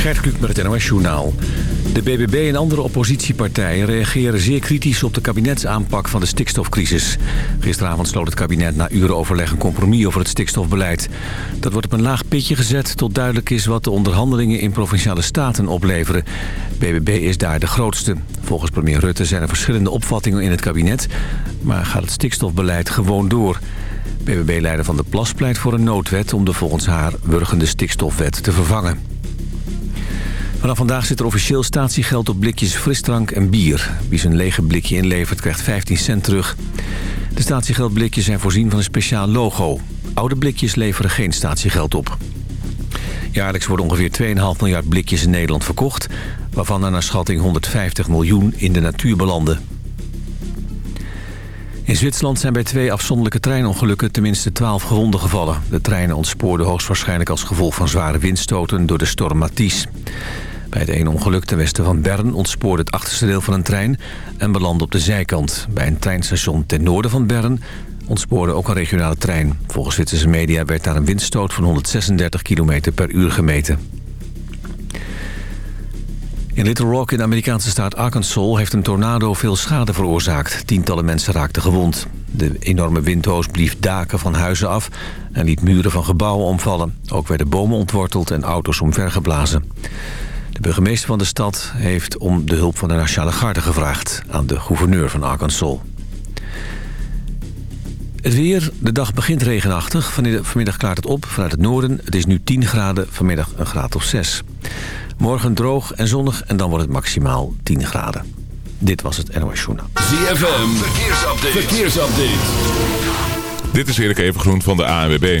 Gert Kluk met het NOS Journaal. De BBB en andere oppositiepartijen reageren zeer kritisch op de kabinetsaanpak van de stikstofcrisis. Gisteravond sloot het kabinet na uren overleg een compromis over het stikstofbeleid. Dat wordt op een laag pitje gezet tot duidelijk is wat de onderhandelingen in provinciale staten opleveren. BBB is daar de grootste. Volgens premier Rutte zijn er verschillende opvattingen in het kabinet, maar gaat het stikstofbeleid gewoon door. BBB-leider Van der Plas pleit voor een noodwet om de volgens haar wurgende stikstofwet te vervangen. Vanaf vandaag zit er officieel statiegeld op blikjes frisdrank en bier. Wie zijn lege blikje inlevert krijgt 15 cent terug. De statiegeldblikjes zijn voorzien van een speciaal logo. Oude blikjes leveren geen statiegeld op. Jaarlijks worden ongeveer 2,5 miljard blikjes in Nederland verkocht... waarvan er naar schatting 150 miljoen in de natuur belanden. In Zwitserland zijn bij twee afzonderlijke treinongelukken tenminste 12 gewonden gevallen. De treinen ontspoorden hoogstwaarschijnlijk als gevolg van zware windstoten door de storm Matisse. Bij het ene ongeluk ten westen van Bern ontspoorde het achterste deel van een trein en belandde op de zijkant. Bij een treinstation ten noorden van Bern ontspoorde ook een regionale trein. Volgens Zwitserse media werd daar een windstoot van 136 km per uur gemeten. In Little Rock in de Amerikaanse staat Arkansas heeft een tornado veel schade veroorzaakt. Tientallen mensen raakten gewond. De enorme windhoos blief daken van huizen af en liet muren van gebouwen omvallen. Ook werden bomen ontworteld en auto's omvergeblazen. De burgemeester van de stad heeft om de hulp van de Nationale Garde gevraagd... aan de gouverneur van Arkansas. Het weer. De dag begint regenachtig. Vanmiddag klaart het op vanuit het noorden. Het is nu 10 graden, vanmiddag een graad of 6. Morgen droog en zonnig en dan wordt het maximaal 10 graden. Dit was het NOS Journaal. ZFM. Verkeersupdate. Verkeersupdate. Dit is Erik Evengroen van de ANWB.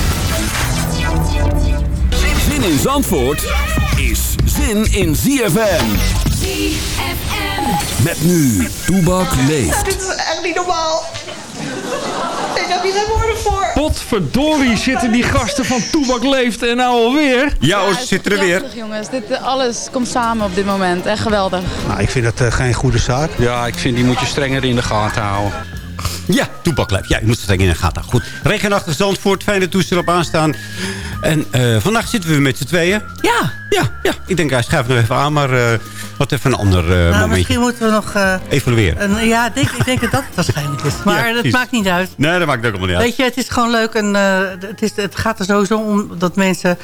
Zin in Zandvoort is zin in ZFM. ZFM. Met nu, Toebak leeft. Dit is echt niet normaal. Ik heb hier geen woorden voor. Potverdorie zitten die gasten van Toebak Leeft en nou alweer. Ja ze zitten er weer. Jongens. Dit, alles komt samen op dit moment. Echt geweldig. Nou, ik vind dat eh, geen goede zaak. Ja, ik vind die moet je strenger in de gaten houden. Ja, toepaklijf. Ja, je moet het streng in de gaten. Goed. Regenachtig Zandvoort, fijne toestel op aanstaan. En eh, vandaag zitten we met z'n tweeën. Ja. Ja, ja. Ik denk, hij schuift nog even aan, maar uh, wat even een ander uh, nou, momentje. Misschien moeten we nog... Uh, Evalueren. Een, ja, denk, ik denk dat dat het waarschijnlijk is. Maar ja, dat maakt niet uit. Nee, dat maakt ook allemaal niet uit. Weet je, het is gewoon leuk. En, het, is, het gaat er sowieso om dat mensen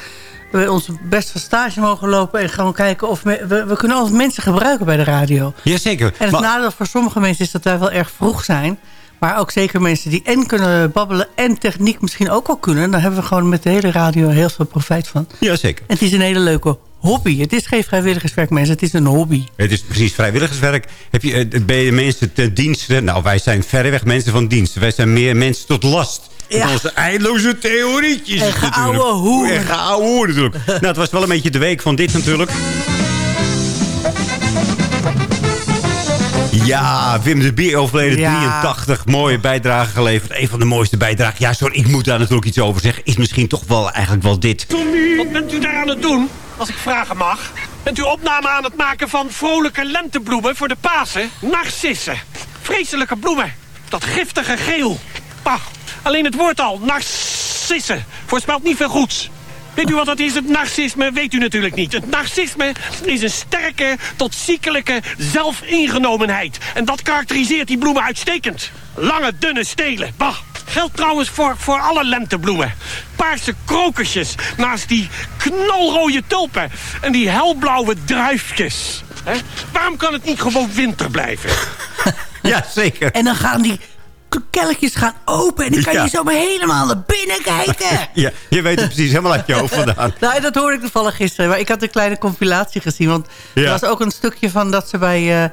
we ons best van stage mogen lopen... en gewoon kijken of... We, we, we kunnen altijd mensen gebruiken bij de radio. Jazeker. En het maar, nadeel voor sommige mensen is dat wij wel erg vroeg zijn... Maar ook zeker mensen die en kunnen babbelen en techniek misschien ook wel kunnen. Dan hebben we gewoon met de hele radio heel veel profijt van. Jazeker. En het is een hele leuke hobby. Het is geen vrijwilligerswerk, mensen. Het is een hobby. Het is precies vrijwilligerswerk. Heb je, ben je mensen te diensten? Nou, wij zijn verreweg mensen van dienst. Wij zijn meer mensen tot last. Ja. Onze eindeloze theorietjes. En geouwe hoer. En geouwe hoer natuurlijk. nou, het was wel een beetje de week van dit natuurlijk. Ja, Wim de Bier overleden, ja. 83. Mooie bijdrage geleverd. Een van de mooiste bijdragen. Ja, sorry, ik moet daar natuurlijk iets over zeggen. Is misschien toch wel eigenlijk wel dit. Wat bent u daar aan het doen, als ik vragen mag? Bent u opname aan het maken van vrolijke lentebloemen voor de Pasen? Narcissen. Vreselijke bloemen. Dat giftige geel. Bah, alleen het woord al, narcissen, voorspelt niet veel goeds. Weet u wat dat is? Het narcisme weet u natuurlijk niet. Het narcisme is een sterke tot ziekelijke zelfingenomenheid. En dat karakteriseert die bloemen uitstekend. Lange, dunne stelen. Bah. Geldt trouwens voor, voor alle lentebloemen. Paarse krokusjes naast die knalrode tulpen. En die helblauwe druifjes. He? Waarom kan het niet gewoon winter blijven? ja, zeker. En dan gaan die kelkjes gaan open. En dan kan Ja. je zomaar helemaal naar binnen kijken. Ja, je weet het precies helemaal uit je hoofd vandaan. Nou, dat hoorde ik toevallig gisteren. Maar ik had een kleine compilatie gezien. Want Ja. er was ook een stukje van dat ze bij, eh,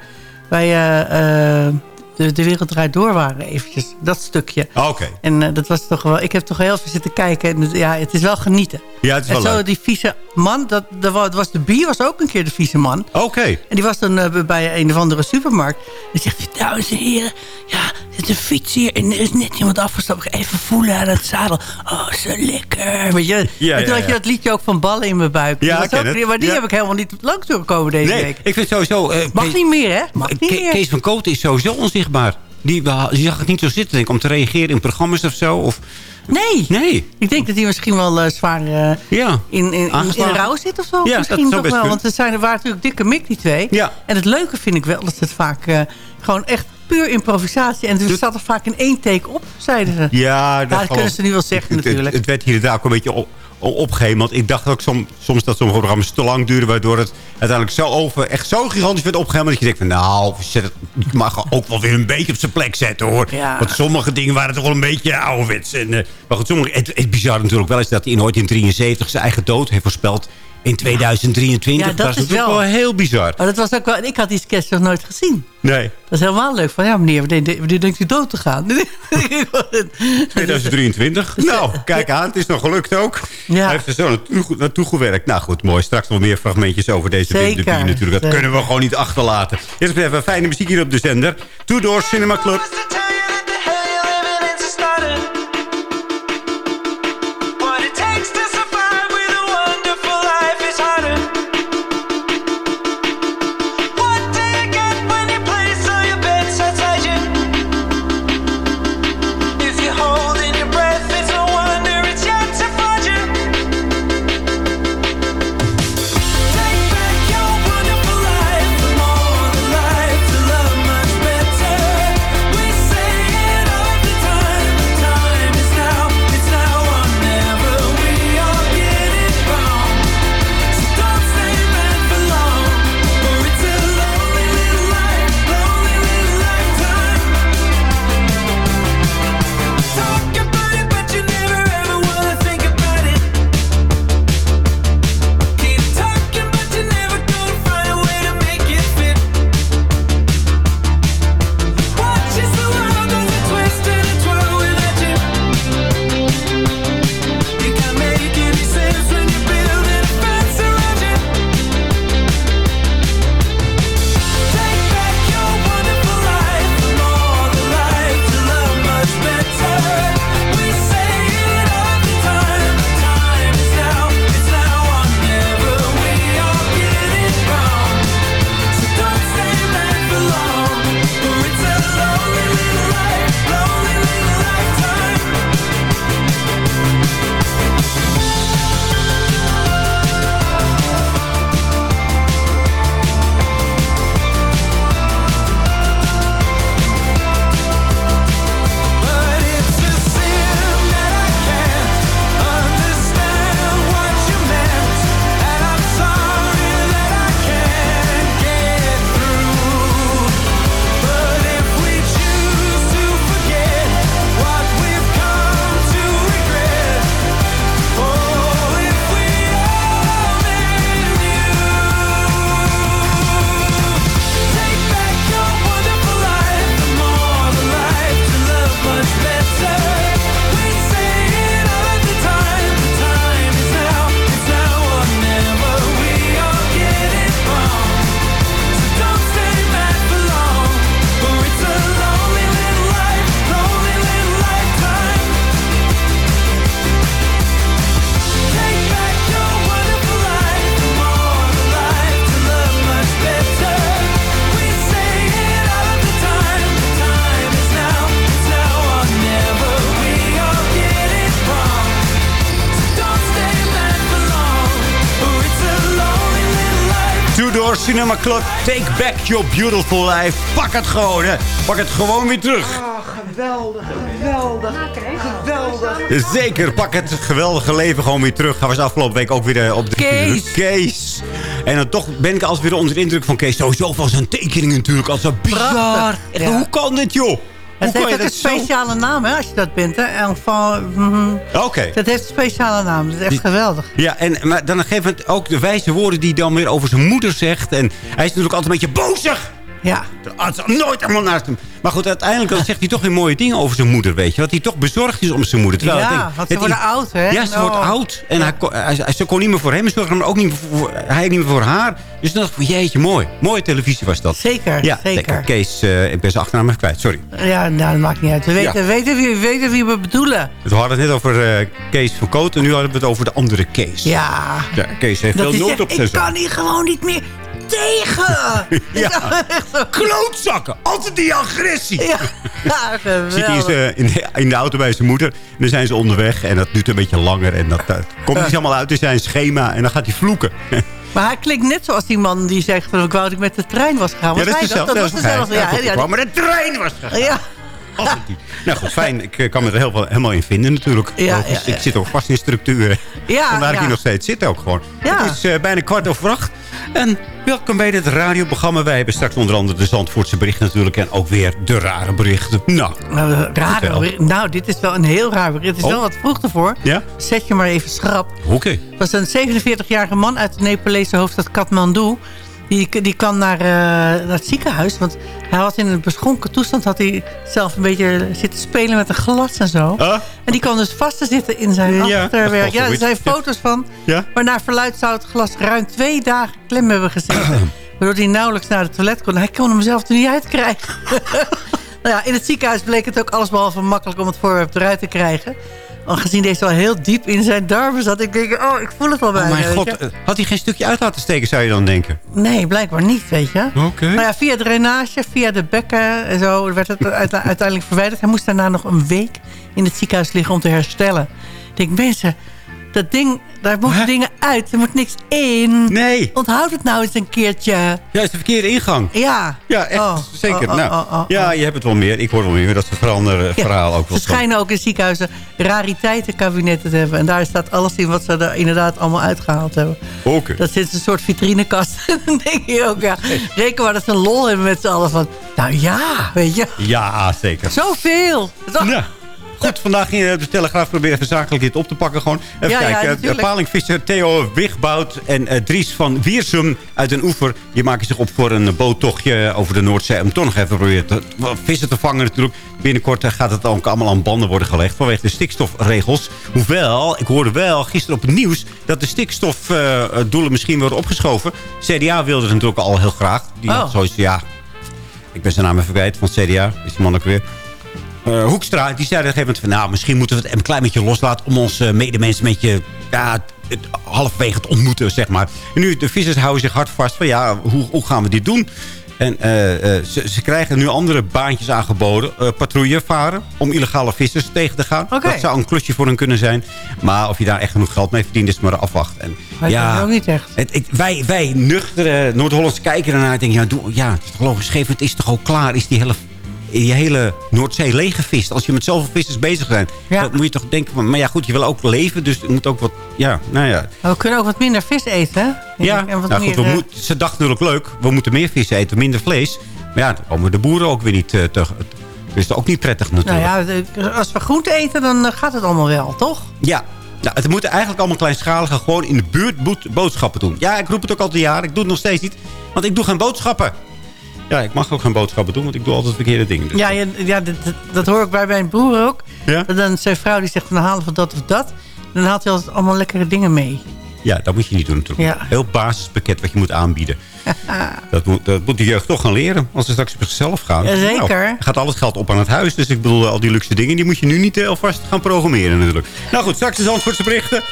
bij eh, eh, de, de Wereld Draait Door waren eventjes. Dat stukje. Oké. En eh, dat was toch wel... Ik heb toch heel veel zitten kijken. En ja, het is wel genieten. Ja, het is en wel zo leuk. die vieze man. Dat, dat wa- was de bier was ook een keer de vieze man. Oké. En die was dan eh, bij een of andere supermarkt. En zegt hij, dames en heren, ja, er zit een fiets hier en er is net iemand afgestapt. Even voelen aan het zadel. Oh, zo lekker. Weet je? Ja, en toen ja, had je ja. dat liedje ook van ballen in mijn buik. Ja, Dat ook-. Maar die heb ik helemaal niet langs doorgekomen deze Nee, week. ik vind sowieso... eh, Mag Kees- niet meer, hè? Mag niet meer. Kees van Kooten is sowieso onzichtbaar. Die, wa- die zag het niet zo zitten, denk ik, om te reageren in programma's of zo. Of, Nee. nee. Ik denk dat hij misschien wel eh, zwaar eh, Ja. in, in, in, rouw zit of zo. Ja, misschien toch wel. Want er, zijn, er waren natuurlijk dikke mik, die twee. Ja. En het leuke vind ik wel dat het vaak eh, gewoon echt puur improvisatie. En dus zat er vaak in één take op, zeiden ze. Ja, dat, kunnen ze nu wel zeggen Het- het- natuurlijk. Het, werd hier daar ook een beetje op, opgeheven. Want ik dacht ook som- soms dat sommige programma's te lang duren... waardoor het uiteindelijk zo over, echt zo gigantisch werd opgeheven... dat je denkt van nou, zet het, je mag ook wel weer een beetje op zijn plek zetten hoor. Ja. Want sommige dingen waren toch wel een beetje ouderwets. En, eh, maar goed, sommige, het, het bizar natuurlijk wel is dat hij nooit in 73 zijn eigen dood heeft voorspeld... In 2023. Ja, dat is natuurlijk wel- wel heel bizar. Maar dat was ook wel... Ik had die sketch nog nooit gezien. Nee, Dat is helemaal leuk. Van ja, meneer, wanneer, denkt u dood te gaan? 2023. Nou, kijk aan. Het is nog gelukt ook. Ja. Hij heeft er zo naartoe, naartoe gewerkt. Nou goed, mooi. Straks nog meer fragmentjes over deze Zeker. Natuurlijk. Dat kunnen we gewoon niet achterlaten. Eerst even fijne muziek hier op de zender. Two Door Cinema Club. Door Cinema Club. Take back your beautiful life. Pak het gewoon, hè. Pak het gewoon weer terug. geweldig, geweldig, geweldig. Zeker, pak het geweldige leven gewoon weer terug. Hij was afgelopen week ook weer eh, op de... Kees. Kees. En dan toch ben ik altijd weer onder de indruk van Kees. Sowieso van zijn tekeningen natuurlijk. Als zo bizar. Ja. Hoe kan dit, joh? Het heeft ook een zo- speciale naam, hè, als je dat bent. Hè? Enfant, mhm. Oké. Dat heeft een speciale naam. Dat is echt geweldig. Ja, en maar dan geeft het ook de wijze woorden die hij dan weer over zijn moeder zegt. En hij is natuurlijk altijd een beetje bozig. Ja. Het is nooit helemaal naast hem. Maar goed, uiteindelijk dan zegt hij toch weer mooie dingen over zijn moeder, weet je. Dat hij toch bezorgd is om zijn moeder. Terwijl Ja, denk, want ze i- oud, hè? Ja, ze Oh. wordt oud. En hij, hij, ze kon niet meer voor hem zorgen, maar ook niet meer voor, hij niet meer voor haar. Dus dan dacht ik, jeetje, mooi. Mooie televisie was dat. Zeker, Ja, zeker. Kees, eh, ik ben zijn achternaam even kwijt, sorry. Ja, nou, dat maakt niet uit. We Ja. weten, weten, wie, weten wie we bedoelen. We hadden het net over eh, Kees van Koot en nu hadden we het over de andere Kees. Ja. Ja, Kees heeft Dat veel nood op zijn ik kan hier gewoon niet meer tegen. Ja. Klootzakken, altijd die agressie. Ja, ja Zit hij in, de, in de auto bij zijn moeder. En dan zijn ze onderweg. En dat duurt een beetje langer. En dat, dat komt niet helemaal uit in zijn schema. En dan gaat hij vloeken. Maar hij klinkt net zoals die man die zegt... van, ik wou dat ik met de trein was gegaan. Ja, dat is hij dezelfde. Dat was dezelfde. Ja, ja, Ja, maar de trein was gegaan. ja. Nou goed, fijn. Ik eh, kan me er heel veel, helemaal in vinden natuurlijk. Ja, Logisch. ja, ja. Ik zit ook vast in structuren. Ja, Vandaar ik hier nog steeds zit ook gewoon. Het is eh, bijna kwart over acht. En welkom bij dit radioprogramma. Wij hebben straks onder andere de Zandvoortse berichten natuurlijk. En ook weer de rare berichten. Nou, Nou, eh, rare nou, dit is wel een heel raar bericht. Het is Oh. wel wat vroeg ervoor. ja? Zet je maar even schrap. Oké. Het was een 47-jarige man uit de Nepalese hoofdstad Kathmandu. Die, die kan naar, eh, naar het ziekenhuis. Want hij had in een beschonken toestand... had hij zelf een beetje zitten spelen met een glas en zo. Ah. En die kwam dus vast te zitten in zijn Ja, achterwerk. Ja, er zijn foto's van. Ja? Maar naar verluid zou het glas ruim twee dagen klem hebben gezeten. waardoor hij nauwelijks naar het toilet kon. Hij kon hem zelf er niet uitkrijgen. nou ja, in het ziekenhuis bleek het ook allesbehalve makkelijk om het voorwerp eruit te krijgen. Aangezien deze wel heel diep in zijn darmen zat. Ik denk, oh, ik voel het wel bij Oh mijn god, eh, had hij geen stukje uit laten steken, zou je dan denken? Nee, blijkbaar niet, weet je. Oké. Maar ja, via drainage, via de bekken en zo werd het uite- uiteindelijk verwijderd. Hij moest daarna nog een week in het ziekenhuis liggen om te herstellen. Ik denk, mensen, dat ding, daar moeten dingen uit. Er moet niks in. Nee. Onthoud het nou eens een keertje. Ja, is de verkeerde ingang. Ja. Ja, echt, Oh, zeker. oh, oh, nou, ja, je hebt het wel meer. Ik hoor wel meer dat ze veranderen Ja, verhaal ook wel Ze schijnen ook in ziekenhuizen rariteitenkabinetten te hebben. En daar staat alles in wat ze er inderdaad allemaal uitgehaald hebben. Oké. Dat zit een soort vitrinekast. dan denk je ook, ja, reken maar dat ze lol hebben met z'n allen van... Nou ja, weet je, Ja, zeker. zoveel. Ja. Goed, vandaag ging de Telegraaf proberen zakelijk dit op te pakken. Gewoon. Even Ja, ja, kijken. natuurlijk. Palingvisser Theo Wigbout en eh, Dries van Wiersum uit een oever. Die maken zich op voor een boottochtje over de Noordzee. Om toch nog even proberen te, vissen te vangen natuurlijk. Binnenkort eh, gaat het ook allemaal aan banden worden gelegd. Vanwege de stikstofregels. Hoewel, ik hoorde wel gisteren op het nieuws... dat de stikstofdoelen misschien worden opgeschoven. CDA wilde het natuurlijk al heel graag. Die Oh. had zoiets, ja... Ik ben zijn naam even kwijt van het CDA. Is die man ook weer. Eh, Hoekstra, die zei op een gegeven moment van... nou, misschien moeten we het een klein beetje loslaten... om onze medemensen een beetje ja, het, halverwege te ontmoeten, zeg maar. En nu, de vissers houden zich hard vast van... ja, hoe, hoe gaan we dit doen? En eh, eh, ze, ze krijgen nu andere baantjes aangeboden. eh patrouille varen om illegale vissers tegen te gaan. Dat zou een klusje voor hen kunnen zijn. Maar of je daar echt genoeg geld mee verdient, is maar afwachten. En, Maar ik weet ook niet echt. het, het- wij, wij nuchtere Noord-Hollandse kijken ernaar en denken... Ja, doe, ja, het is toch logisch, geef het is toch ook klaar? Is die hele, die hele Noordzee leeggevist? Als je met zoveel vissers bezig bent, Ja. dan moet je toch denken... Maar ja, goed, je wil ook leven, dus er moet ook wat... Ja, nou ja. We kunnen ook wat minder vis eten, ja En wat nou, meer, goed, we eh, moet- ze dachten natuurlijk leuk, we moeten meer vis eten, minder vlees. Maar ja, dan komen de boeren ook weer niet eh, te... Dus dat is ook niet prettig nou natuurlijk. ja, de- als we groente eten, dan eh, gaat het allemaal wel, toch? Ja. Nou, het moeten eigenlijk allemaal kleinschaliger gewoon in de buurt boodschappen doen. Ja, ik roep het ook al jaren. Ik doe het nog steeds niet. Want ik doe geen boodschappen. Ja, ik mag ook geen boodschappen doen, want ik doe altijd verkeerde dingen. Dus Ja, ja, ja dat, dat- hoor ik bij mijn broer ook. Ja? Dat Dan zijn vrouw die zegt, van halen we dat of dat. Dan haalt hij altijd allemaal lekkere dingen mee. Ja, dat moet je niet doen natuurlijk. Ja. Heel basispakket wat je moet aanbieden. dat, moet, dat moet de jeugd toch gaan leren. Als ze straks op zichzelf gaan. Jazeker. Nou, gaat al het geld op aan het huis. Dus ik bedoel, al die luxe dingen... die moet je nu niet eh, alvast gaan programmeren natuurlijk. Nou goed, straks de Zandvoortse berichten.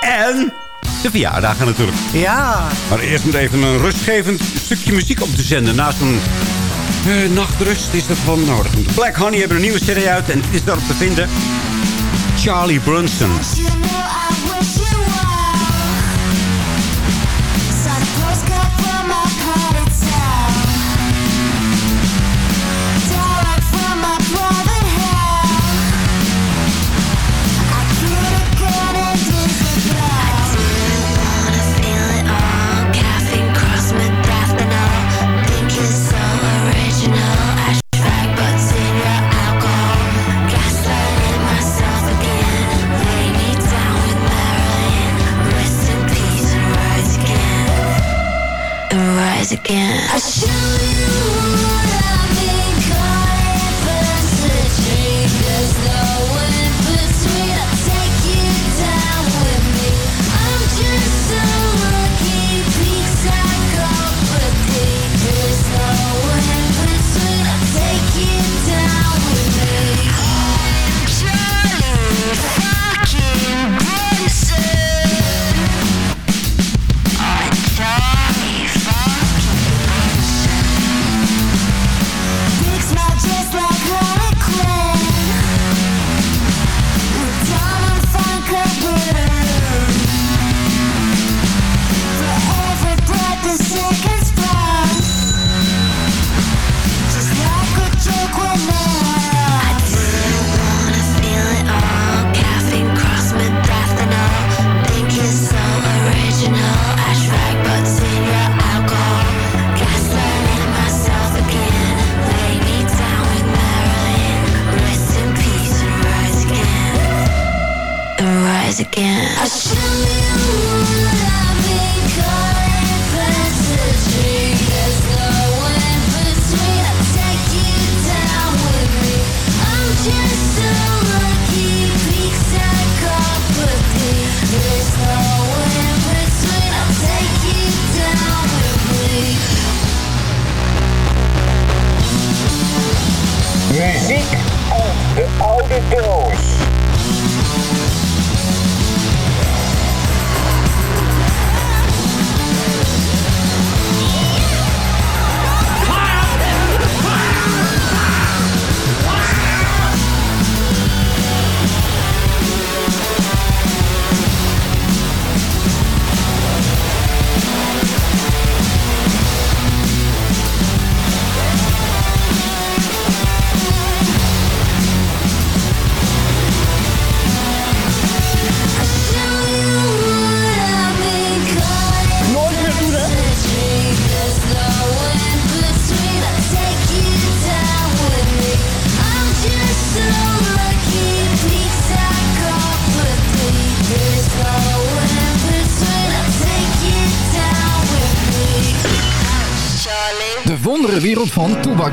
En de verjaardagen natuurlijk. Ja. Maar eerst moet even een rustgevend stukje muziek op te zenden. Na zo'n eh, nachtrust is dat van nodig. Black Honey hebben een nieuwe serie uit en is daarop te vinden. Charlie Brunson. Again.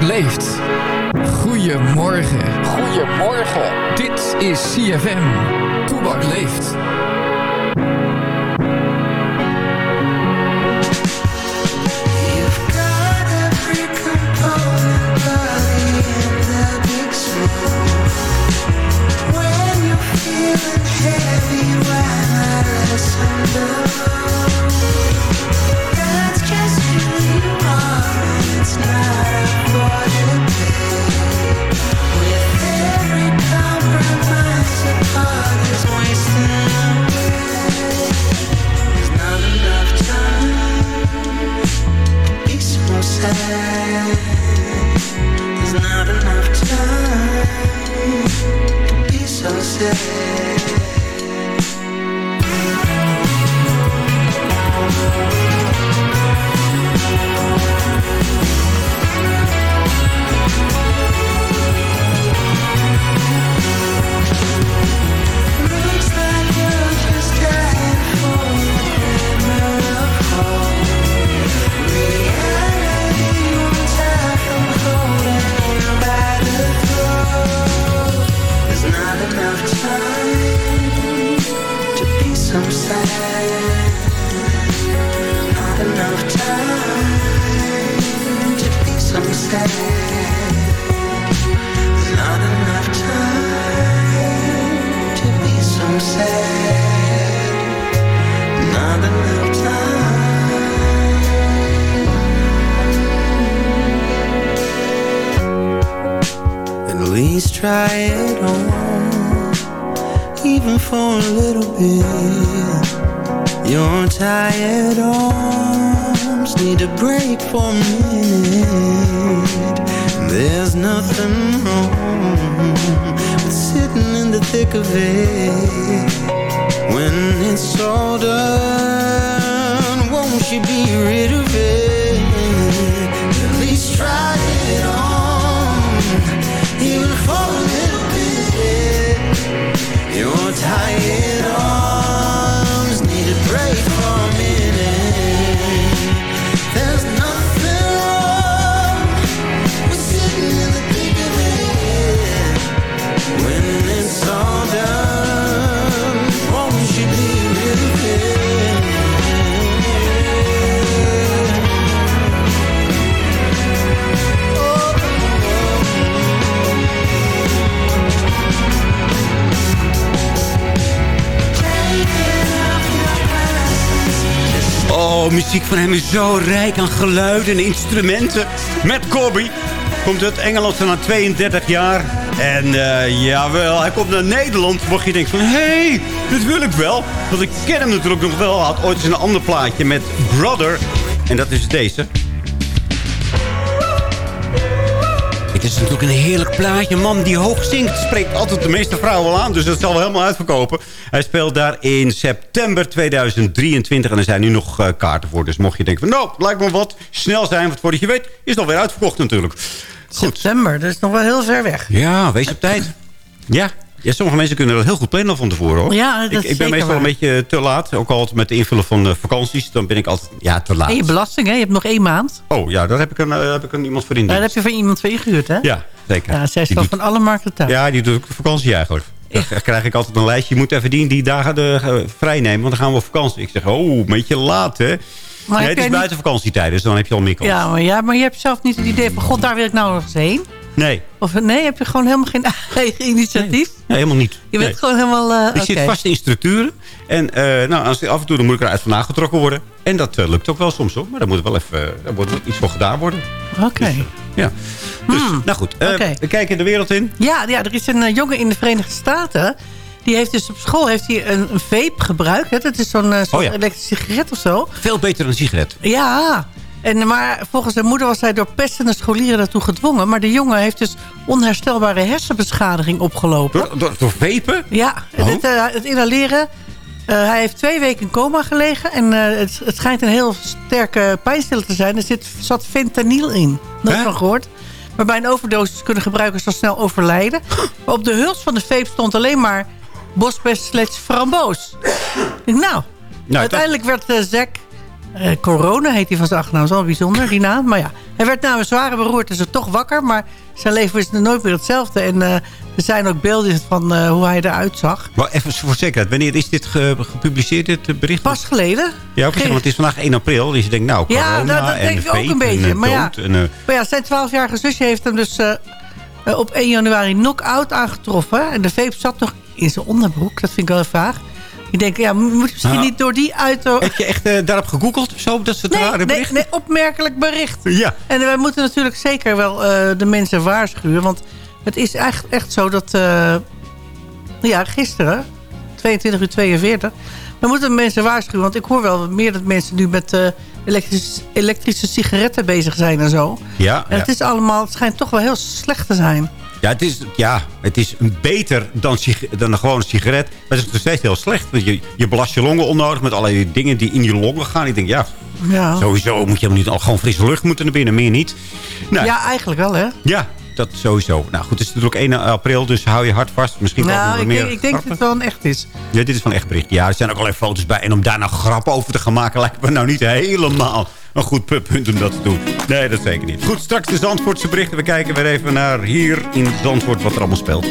Leeft. Zo rijk aan geluiden en instrumenten. Matt Corby komt uit Engeland na 32 jaar. En eh, jawel, hij komt naar Nederland. Mocht je denken van, hé, hey, dit wil ik wel. Want ik ken hem natuurlijk nog wel. Hij had ooit eens een ander plaatje met Brother. En dat is deze. Is natuurlijk een heerlijk plaatje. Een man die hoog zingt spreekt altijd de meeste vrouwen al aan. Dus dat zal wel helemaal uitverkopen. Hij speelt daar in september 2023. En er zijn nu nog eh, kaarten voor. Dus mocht je denken van nou, lijkt me wat. Snel zijn, want voordat je weet is het alweer uitverkocht natuurlijk. September, dat is nog wel heel ver weg. Ja, wees op tijd. Ja. Ja, sommige mensen kunnen dat heel goed plannen van tevoren. Hoor. Ja, dat ik, ik ben meestal waar. een beetje te laat. Ook altijd met de invullen van de vakanties. Dan ben ik altijd ja, te laat. En je belasting, hè? Je hebt nog één maand. Oh ja, daar heb ik een, eh, heb ik een iemand voor in. Daar heb je van iemand voor ingehuurd, hè? Ja, zeker. Ja, zij is wel van alle markten thuis. Ja, die doet ook vakantie eigenlijk. Dan krijg ik altijd een lijstje. Je moet even die, die dagen de, eh, vrij nemen, want dan gaan we op vakantie. Ik zeg, oh, een beetje laat, hè? Maar nee, het is buiten vakantietijd, dus dan heb je al meer kans. Ja maar, ja, maar je hebt zelf niet het idee van... God, daar wil ik nou nog eens heen. Nee, Of nee, heb je gewoon helemaal geen eigen initiatief? nee, helemaal niet. Je bent Nee. gewoon helemaal... eh, Ik zit vast in structuren. En eh, nou, als, af en toe dan moet ik eruit vandaan getrokken worden. En dat eh, lukt ook wel soms hoor. Maar daar moet wel even daar moet wel iets voor gedaan worden. Oké. Ja. Dus, nou goed. We kijken de wereld in. Ja, ja, er is een jongen in de Verenigde Staten... die heeft dus op school heeft hij een, vape gebruikt. Hè? Dat is zo'n zo'n Oh ja. elektrische sigaret of zo. Veel beter dan een sigaret. Ja, en, maar volgens zijn moeder was hij door pestende scholieren daartoe gedwongen. Maar de jongen heeft dus onherstelbare hersenbeschadiging opgelopen. Door, door, door vapen? Ja, Oh. dit, eh, het inhaleren. eh, hij heeft twee weken in coma gelegen. En eh, het, het schijnt een heel sterke pijnstiller te zijn. Er zit, zat fentanyl in. Nooit van gehoord. Maar bij een overdosis kunnen gebruikers al snel overlijden. Maar op de huls van de vape stond alleen maar bosbest slash framboos. Denk, nou, uiteindelijk werd Zack... eh, corona heet hij van zijn achternaam. Dat is wel bijzonder, die naam. Maar ja, hij werd na een zware beroerte dus toch wakker. Maar zijn leven is nooit meer hetzelfde. En eh, er zijn ook beelden van eh, hoe hij eruit zag. Maar even voor zekerheid. Wanneer is dit ge- gepubliceerd, dit bericht? Pas geleden. Ja, want het is vandaag 1 april. Dus je denkt, nou, corona Ja, dat en denk ik ook een beetje. en Maar ja. dood. En, Maar ja, zijn 12-jarige zusje heeft hem dus op 1 januari knock-out aangetroffen. En de vape zat nog in zijn onderbroek. Dat vind ik wel vaag. Ik denk, ja, moet je misschien niet door die uit... heb je echt eh, daarop gegoogeld of zo? Dat soort Nee, rare nee, berichten? nee, opmerkelijk bericht. Ja. En wij moeten natuurlijk zeker wel eh, de mensen waarschuwen. Want het is echt, echt zo dat... eh, ja, gisteren, 22 uur 42... We moeten mensen waarschuwen. Want ik hoor wel meer dat mensen nu met elektrische, elektrische sigaretten bezig zijn en zo. Ja, En ja. het is allemaal, het schijnt toch wel heel slecht te zijn. Ja, het is, ja, het is beter dan, dan een gewone sigaret. Maar het is nog steeds heel slecht. Want je, je belast je longen onnodig met allerlei dingen die in je longen gaan. Ik denk, ja, Ja, sowieso moet je helemaal niet al gewoon frisse lucht moeten naar binnen. Meer niet. Nou, ja. ja eigenlijk wel, hè? dat sowieso. Nou goed, het is natuurlijk 1 april, dus hou je hart vast. Misschien wel Nou, ik meer denk, ik denk dat het wel een echt is. Ja, dit is van echt bericht. Ja, er zijn ook allerlei foto's bij. En om daar nou grappen over te gaan maken... lijkt me nou niet helemaal een goed pu- punt om dat te doen. Nee, dat zeker niet. Goed, straks de Zandvoortse berichten. We kijken weer even naar hier in Zandvoort wat er allemaal speelt.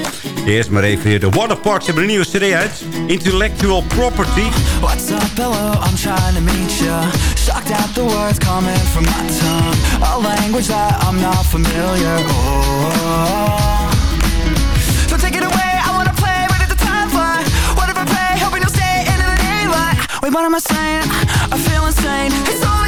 Eerst maar even hier de Waterparks. Hebben een nieuwe cd uit. Intellectual Property. What's up, hello, I'm trying to meet ya Shocked at the words coming from my tongue A language that I'm not familiar Oh So take it away, I wanna play, but at the time fly What if I pray, hoping you'll stay into the daylight Wait, what am I saying? I feel insane It's only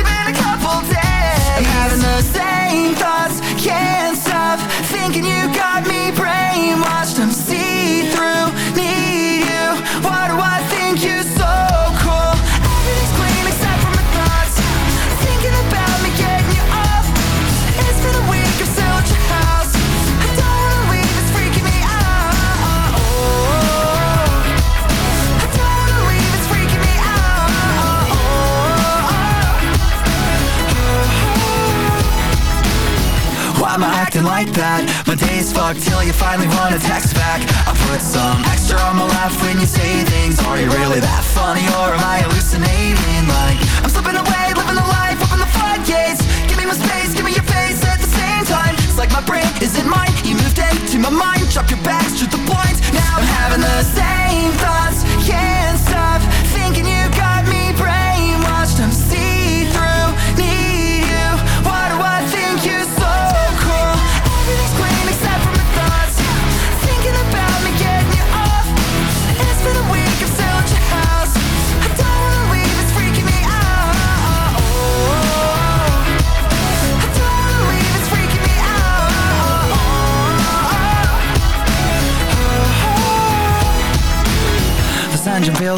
acting like that? My day's fucked till you finally wanna text back. I put some extra on my laugh when you say things. Are you really that funny or am I hallucinating? Like, I'm slipping away, living the life, open the floodgates. Give me my space, give me your face at the same time. It's like my brain isn't mine, you moved into my mind Drop your bags, shoot the blinds, now I'm having the same thoughts. Can't stop thinking you got me brainwashed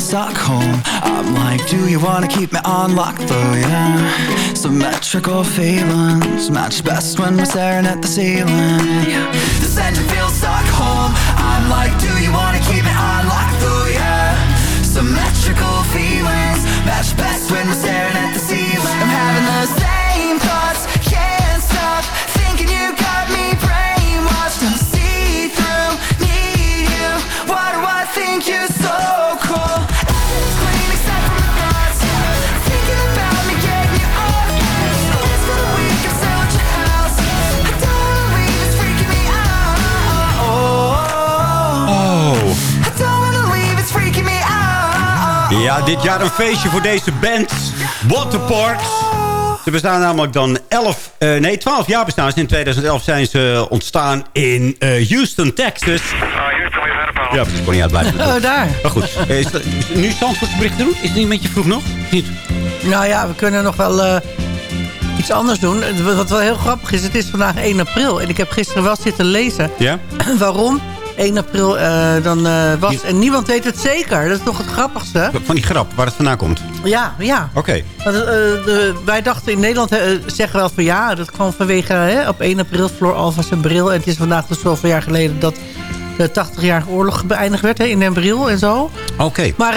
Stockholm. I'm like, do you wanna keep me on lock though, yeah? Symmetrical feelings match best when we're staring at the ceiling. Yeah. Stockholm. I'm like, do you wanna keep me on lock though, yeah? Symmetrical feelings match best when we're staring at the ceiling. I'm having the same thoughts, can't stop thinking you got me brainwashed. I'm see through, need you. Why do I think you're so Ja, dit jaar een feestje voor deze band. Waterparks. Ze bestaan namelijk dan 11, eh, nee 12 jaar bestaan ze. In 2011 zijn ze ontstaan in eh, Houston, Texas. Ja, precies. Ik kon niet uitblijven. Oh, daar. Maar goed, is, nu Zandvoorts bericht te doen? Is het niet een beetje vroeg nog? Niet? Nou ja, we kunnen nog wel eh, iets anders doen. Wat wel heel grappig is, het is vandaag 1 april. En ik heb gisteren wel zitten lezen Ja? waarom 1 april eh, dan eh, was. En niemand weet het zeker. Dat is toch het grappigste? Van die grap, waar het vandaan komt. Ja, ja. Oké. Eh, wij dachten in Nederland, zeggen wel van ja, dat kwam vanwege hè, op 1 april Floor Alva zijn bril. En het is vandaag dus zoveel jaar geleden dat de 80-jarige oorlog beëindigd werd hè, in Den Bril en zo. Oké. Maar,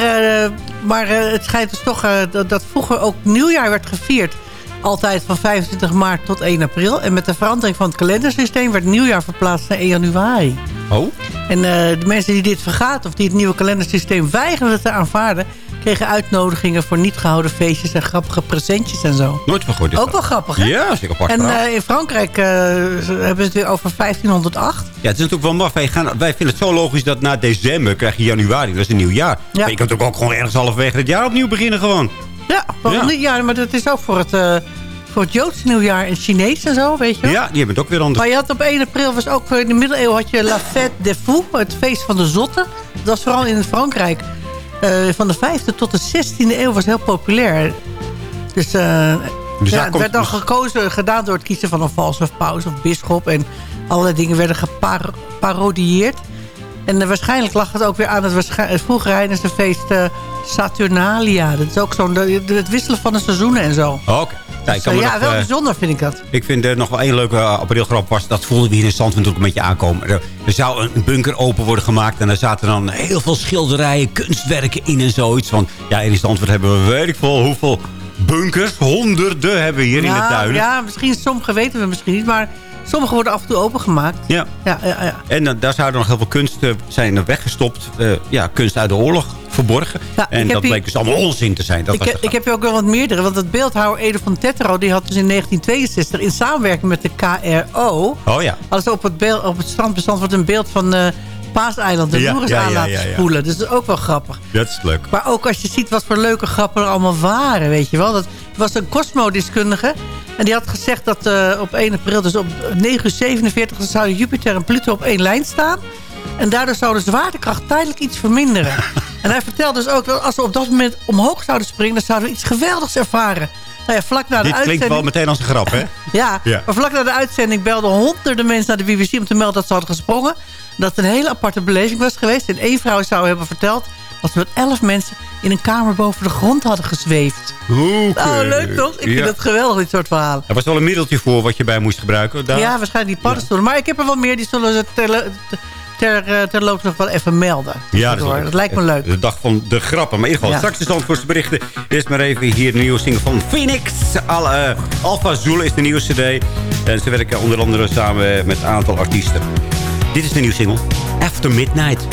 maar het schijnt dus toch dat, dat vroeger ook nieuwjaar werd gevierd. Altijd van 25 maart tot 1 april. En met de verandering van het kalendersysteem werd nieuwjaar verplaatst naar 1 januari. Oh? En eh, de mensen die dit vergaten of die het nieuwe kalendersysteem weigerden te aanvaarden... kregen uitnodigingen voor niet gehouden feestjes en grappige presentjes en zo. Nooit van gehoord. dit Ook wel grappig, hè? Ja, zeker apart En eh, in Frankrijk eh, hebben ze het weer over 1508. Ja, het is natuurlijk wel maf. Wij, gaan, wij vinden het zo logisch dat na december krijg je januari. Dat is een nieuw jaar. Ja. Maar je kunt ook, ook gewoon ergens halverwege het jaar opnieuw beginnen gewoon. Ja, waarom Ja. niet? Ja, maar dat is ook voor het, voor het Joods nieuwjaar in Chinees en zo, weet je wel? Ja, die hebben het ook weer anders. Maar je had op 1 april, was ook in de middeleeuwen had je La Fête des Fous, het feest van de zotten. Dat was vooral in Frankrijk. eh, van de 5e tot de 16e eeuw was heel populair. Dus, eh, Dus ja, daar het komt- werd dan gekozen, gedaan door het kiezen van een vals of paus of bisschop. En allerlei dingen werden geparodieerd. En eh, waarschijnlijk lag het ook weer aan het, het vroeger feest eh, Saturnalia. Dat is ook zo'n de- de- het wisselen van de seizoenen en zo. Oké. Ja, ik Dus, eh, ja, nog, wel eh, bijzonder vind ik dat. Ik vind er nog wel één leuke uh, aprilgrap was. Dat voelden we hier in Zandvoort natuurlijk een beetje aankomen. Er, er zou een bunker open worden gemaakt. En daar zaten dan heel veel schilderijen, kunstwerken in en zoiets. Want ja, in Zandvoort hebben we weet ik veel hoeveel bunkers. Honderden hebben we hier in de Ja, tuin. Ja, misschien sommige weten we misschien niet, maar sommige worden af en toe opengemaakt. Ja. Ja, ja, ja. En dan, daar zouden nog heel veel kunsten zijn er weggestopt. Eh, ja, kunst uit de oorlog verborgen. Ja, en dat hier- bleek dus allemaal onzin te zijn. Dat Ik, ik heb hier ook wel wat meerdere, want het beeldhouwer Ede van Tetro... die had dus in 1962 in samenwerking met de KRO... Oh ja. ze op het, beeld, op het strandbestand wordt een beeld van eh Paaseiland... de Ja, ja, aan ja, laten spoelen. Dus dat is ook wel grappig. Dat is leuk. Maar ook als je ziet wat voor leuke grappen er allemaal waren, weet je wel. Dat was een kosmodeskundige. En die had gezegd dat eh, op 1 april, dus op 9 uur 47... dan zouden Jupiter en Pluto op één lijn staan. En daardoor zou de zwaartekracht tijdelijk iets verminderen. en hij vertelde dus ook dat als we op dat moment omhoog zouden springen... dan zouden we iets geweldigs ervaren. Nou ja, vlak na de Dit klinkt wel meteen als een grap, hè? Ja, Ja. maar vlak na de uitzending belden honderden mensen naar de BBC... om te melden dat ze hadden gesprongen. Dat het een hele aparte beleving was geweest. En één vrouw zou hebben verteld... ze met elf mensen in een kamer boven de grond hadden gezweefd. Oh, leuk toch? Ik vind dat geweldig, dit soort verhalen. Er was wel een middeltje voor wat je bij moest gebruiken. Daar. Ja, waarschijnlijk die paddenstoelen. Maar ik heb er wel meer, die zullen ze ter, ter, terloops nog wel even melden. Ja, dat, is dat lijkt me leuk. De dag van de grappen. Maar in ieder geval, Ja. straks de Zandvoortse berichten. Eerst maar even hier de nieuwe single van Phoenix. Al, eh, Alpha Zul is de nieuwe cd. En ze werken onder andere samen met een aantal artiesten. Dit is de nieuwe single. After Midnight.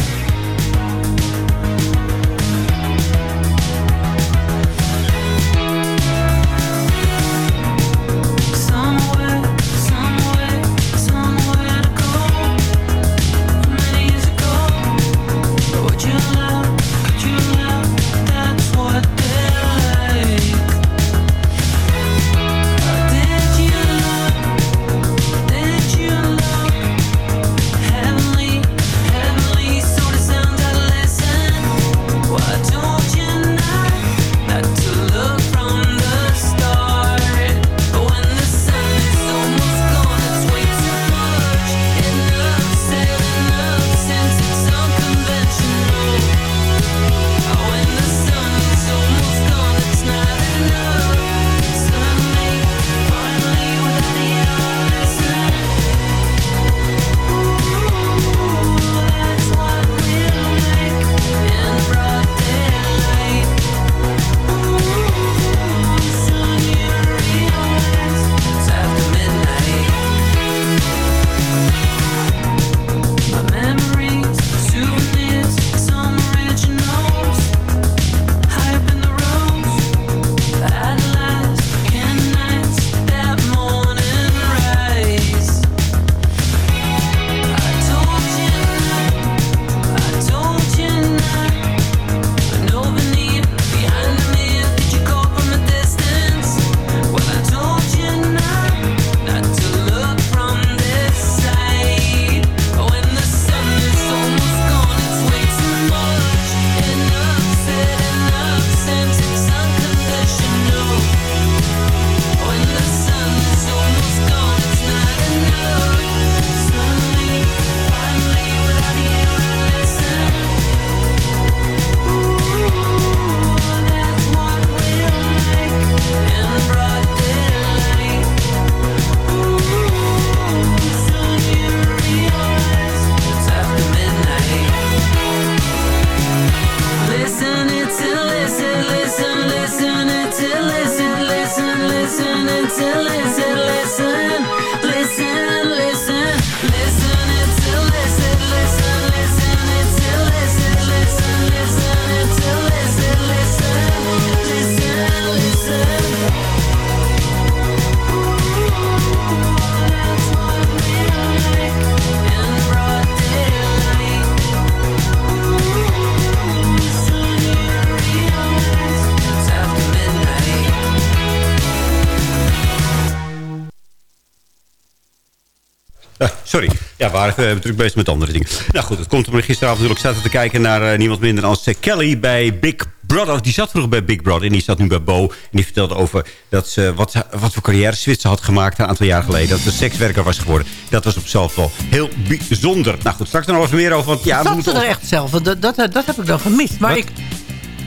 We waren even druk bezig met andere dingen. Nou goed, het komt omdat ik gisteravond natuurlijk zaten te kijken naar eh, niemand minder dan Kelly bij Big Brother. Die zat vroeger bij Big Brother en die zat nu bij Bo. En die vertelde over dat ze, wat, wat voor carrière ze had gemaakt een aantal jaar geleden. Dat ze sekswerker was geworden. Dat was op zichzelf wel heel bijzonder. Nou goed, straks nog even meer over. Want ja, we zat ze er echt zelf? Dat, dat, dat heb ik dan gemist. Maar Wat? ik,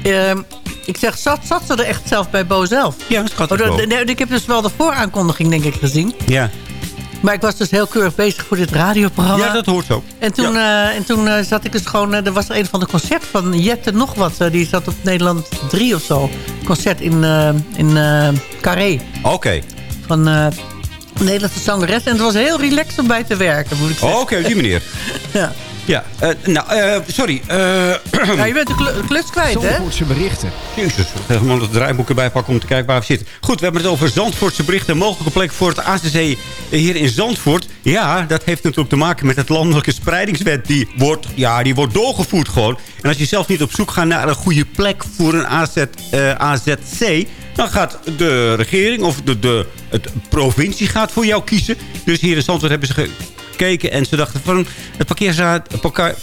ehm, ik zeg, zat, zat ze er echt zelf bij Bo zelf? Ja, gaat Oh, dat- Bo. nee, Ik heb dus wel de vooraankondiging, denk ik, gezien. Ja. Maar ik was dus heel keurig bezig voor dit radioprogramma. ja, dat hoort zo. En toen, eh, en toen eh, zat ik dus gewoon... eh, er was er een van de concert van Jette nog wat. die zat op Nederland 3 of zo. Concert in, in Carré. Oké. Van eh, een Nederlandse zangeres. En het was heel relaxed om bij te werken, moet ik zeggen. Oh, Oké, op die manier. Ja. Ja, eh, nou, eh, sorry. eh Ja, je bent de klu- kluts kwijt, hè? Zandvoortse berichten. Jezus, ik ga gewoon het draaiboek erbij pakken om te kijken waar we zitten. Goed, we hebben het over Zandvoortse berichten. Een mogelijke plek voor het ACC hier in Zandvoort. Ja, dat heeft natuurlijk te maken met het landelijke spreidingswet. Die wordt, ja, die wordt doorgevoerd gewoon. En als je zelf niet op zoek gaat naar een goede plek voor een AZ, AZC... dan gaat de regering of de, de het provincie gaat voor jou kiezen. Dus hier in Zandvoort hebben ze gekeken en ze dachten van... het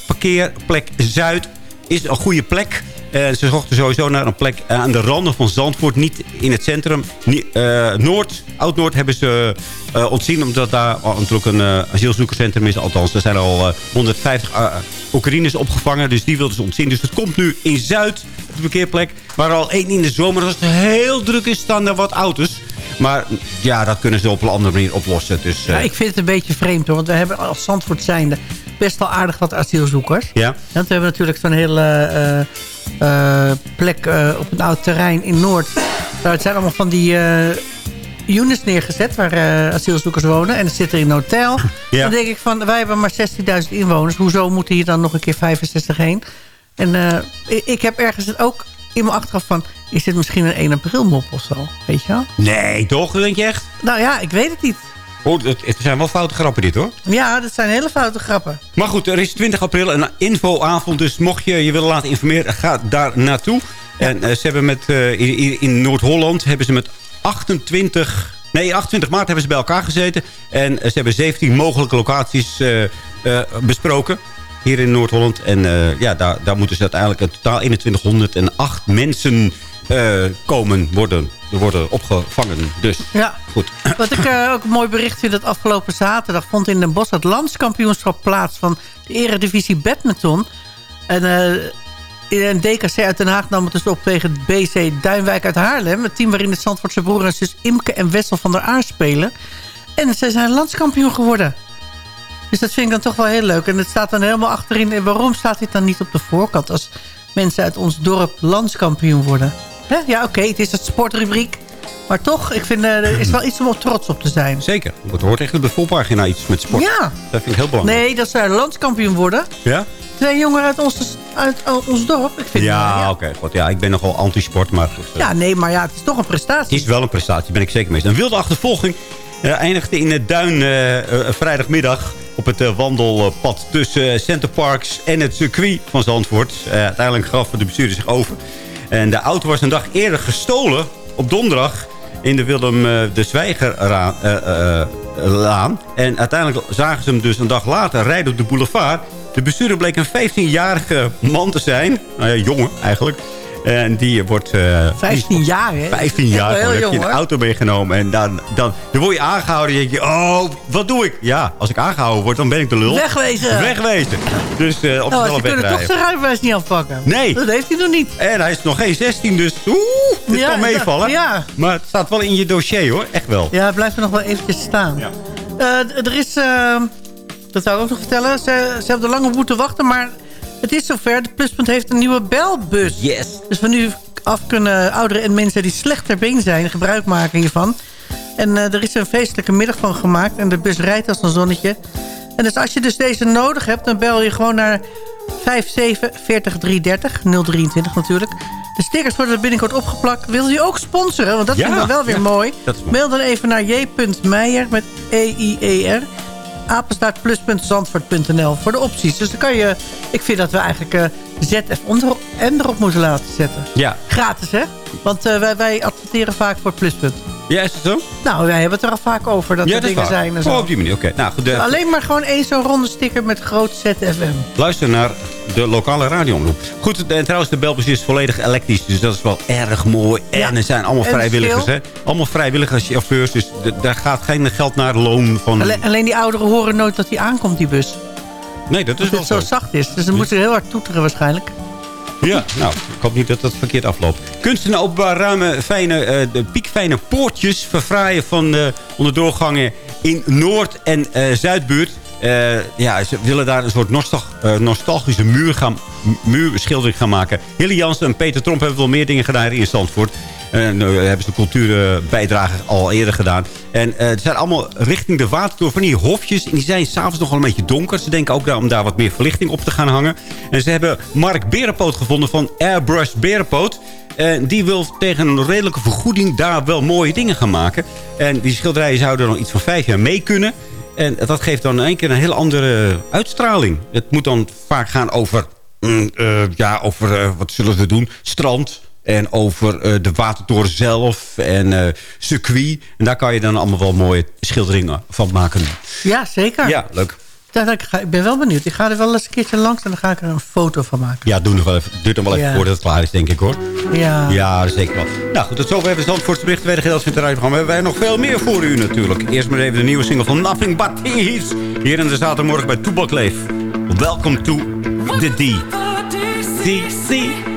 parkeerplek Zuid is een goede plek. En ze zochten sowieso naar een plek aan de randen van Zandvoort. Niet in het centrum. Eh, Noord, Oud-Noord hebben ze eh, ontzien. Omdat daar natuurlijk een eh, asielzoekerscentrum is. Althans, er zijn al eh, 150 uh, Oekraïners opgevangen. Dus die wilden ze ontzien. Dus het komt nu in Zuid, de parkeerplek. Waar al één in de zomer, als het heel druk is, staan er wat auto's. Maar ja, dat kunnen ze op een andere manier oplossen. Dus, eh, Ja, ik vind het een beetje vreemd, hoor. Want we hebben als Zandvoort zijnde best wel aardig wat asielzoekers. ja. Want we hebben natuurlijk zo'n hele eh, eh, plek eh, op een oud terrein in Noord. Daar zijn allemaal van die eh units neergezet waar eh, asielzoekers wonen. En dat zit er in een hotel. Ja. Dan denk ik van, wij hebben maar 16.000 inwoners. Hoezo moeten hier dan nog een keer 65 heen? En eh, ik, ik heb ergens het ook in mijn achterhoofd van... is dit misschien een 1 april mop of zo? Weet je wel? Nee, toch? Denk je echt? Nou ja, ik weet het niet. Oh, het, het zijn wel foute grappen dit, hoor. Ja, dat zijn hele foute grappen. Maar goed, er is 20 april een infoavond. Dus mocht je je willen laten informeren, ga daar naartoe. En eh, ze hebben met, eh, in, Noord-Holland hebben ze met 28... Nee, 28 maart hebben ze bij elkaar gezeten. En eh, ze hebben 17 mogelijke locaties besproken. Hier in Noord-Holland. En eh, ja, daar, daar moeten ze uiteindelijk in totaal 2108 mensen eh, komen worden, worden opgevangen. Dus Ja. goed. Wat ik eh, ook een mooi bericht vind... dat afgelopen zaterdag vond in Den Bosch... het landskampioenschap plaats van de eredivisie badminton. En in een DKC uit Den Haag nam het dus op tegen het BC Duinwijk uit Haarlem. Het team waarin de Zandvoortse broer en zus Imke en Wessel van der Aar spelen. En zij zijn landskampioen geworden. Dus dat vind ik dan toch wel heel leuk. En het staat dan helemaal achterin. En waarom staat dit dan niet op de voorkant... als mensen uit ons dorp landskampioen worden? Hè? Ja, oké, het is het sportrubriek. Maar toch, ik vind, eh, er is wel iets om op trots op te zijn. Zeker. Het hoort echt op de voorpagina iets met sport. Ja. Dat vind ik heel belangrijk. Nee, dat zij landskampioen worden. Ja? Twee jongeren uit ons, uit ons dorp. Ik vind, Ja, eh, ja. oké. goed. Ja, ik ben nogal anti-sport, maar goed. eh, ja, nee, maar ja, het is toch een prestatie. Het is wel een prestatie, ben ik zeker mee. Een wilde achtervolging eh, eindigde in het duin eh, eh, vrijdagmiddag... op het eh, wandelpad tussen Center Parks en het circuit van Zandvoort. Uiteindelijk gaf de bestuurder zich over. En de auto was een dag eerder gestolen op donderdag... in de Willem de Zwijgerlaan. laan. en uiteindelijk zagen ze hem dus een dag later rijden op de boulevard... De bestuurder bleek een 15-jarige man te zijn. Nou ja, jongen eigenlijk. En die wordt... eh, 15 jaar, hè? 15 jaar. Dan heel heb je een hoor. auto meegenomen. En dan, dan, dan word je aangehouden. En denk je, oh, wat doe ik? Ja, als ik aangehouden word, dan ben ik de lul. Wegwezen. Wegwezen. Dus eh op Nou, ze kunnen toch zijn rijbewijs niet afpakken. Nee. Dat heeft hij nog niet. En hij is nog geen 16, dus oeh, dit Ja, kan meevallen. ja. Maar het staat wel in je dossier, hoor. Echt wel. Ja, het blijft er nog wel eventjes staan. Eh, d- er is, eh, dat zou ik ook nog vertellen, ze, ze hebben er lang op moeten wachten, maar het is zover. De Pluspunt heeft een nieuwe belbus. Yes. Dus van nu af kunnen ouderen en mensen die slecht ter been zijn gebruik maken hiervan. En eh, er is een feestelijke middag van gemaakt en de bus rijdt als een zonnetje. En dus als je dus deze nodig hebt, dan bel je gewoon naar 57 40 330, 023 natuurlijk. De stickers worden er binnenkort opgeplakt. Wil je ook sponsoren? Want dat Ja, vind ik wel weer ja, mooi. mooi. Mail dan even naar j.meijer met E-I-E-R apenstaartplus.zandvoort.nl voor de opties. Dus dan kan je... Ik vind dat we eigenlijk eh ZF onder, en erop moeten laten zetten. Ja. Gratis, hè? Want eh, wij, wij adverteren vaak voor Pluspunt. Ja, is het zo? Nou, wij hebben het er al vaak over dat ja, er dat dingen zijn en zo. Oh, op die manier, oké. Nou, goed, Alleen maar gewoon één zo'n ronde sticker met groot ZFM. Luister naar de lokale radioomroep. Goed, en trouwens, de Belbus is volledig elektrisch. Dus dat is wel erg mooi. En er zijn allemaal En vrijwilligers, hè? Allemaal vrijwilligerschauffeurs. Dus d- daar gaat geen geld naar loon van... Alleen, alleen die ouderen horen nooit dat die aankomt, die bus. Nee, dat is Dat wel het zo zo. zacht is. Dus dan moeten ze heel hard toeteren waarschijnlijk. Ja, nou, ik hoop niet dat dat verkeerd afloopt. Kunst in openbaar ruime, fijne, eh, de piekfijne poortjes verfraaien van de onderdoorgangen in Noord- en eh, Zuidbuurt. Eh, ja, ze willen daar een soort nostal- eh, nostalgische muur gaan, muurschildering gaan maken. Hilly Jansen en Peter Tromp hebben wel meer dingen gedaan hier in Zandvoort. En nu hebben ze de cultuurbijdrage al eerder gedaan. En eh, het zijn allemaal richting de watertoren van die hofjes. En die zijn s'avonds nog wel een beetje donker. Ze denken ook daar, om daar wat meer verlichting op te gaan hangen. En ze hebben Mark Berenpoot gevonden van Airbrush Berenpoot. En die wil tegen een redelijke vergoeding daar wel mooie dingen gaan maken. En die schilderijen zouden dan iets van vijf jaar mee kunnen. En dat geeft dan in één keer een hele andere uitstraling. Het moet dan vaak gaan over... mm, eh, ja, over eh, wat zullen we doen? Strand. En over eh, de watertoren zelf. En eh, circuit. En daar kan je dan allemaal wel mooie schilderingen van maken. Ja, zeker. Ja, leuk. Dat, ik, ga, ik ben wel benieuwd. Ik ga er wel eens een keertje langs en dan ga ik er een foto van maken. Ja, doe nog wel even, duurt nog wel even Ja. voordat het klaar is, denk ik hoor. Ja. Ja, zeker wel. Nou goed, tot zover hebben we Zandvoortse bericht. Tweede gedeelte van het radioprogramma. Hebben wij nog veel meer voor u natuurlijk. Eerst maar even de nieuwe single van Nothing But Thieves. Hier in de zaterdagmorgen bij Toebak Leef. Welcome to the D. DC. Niet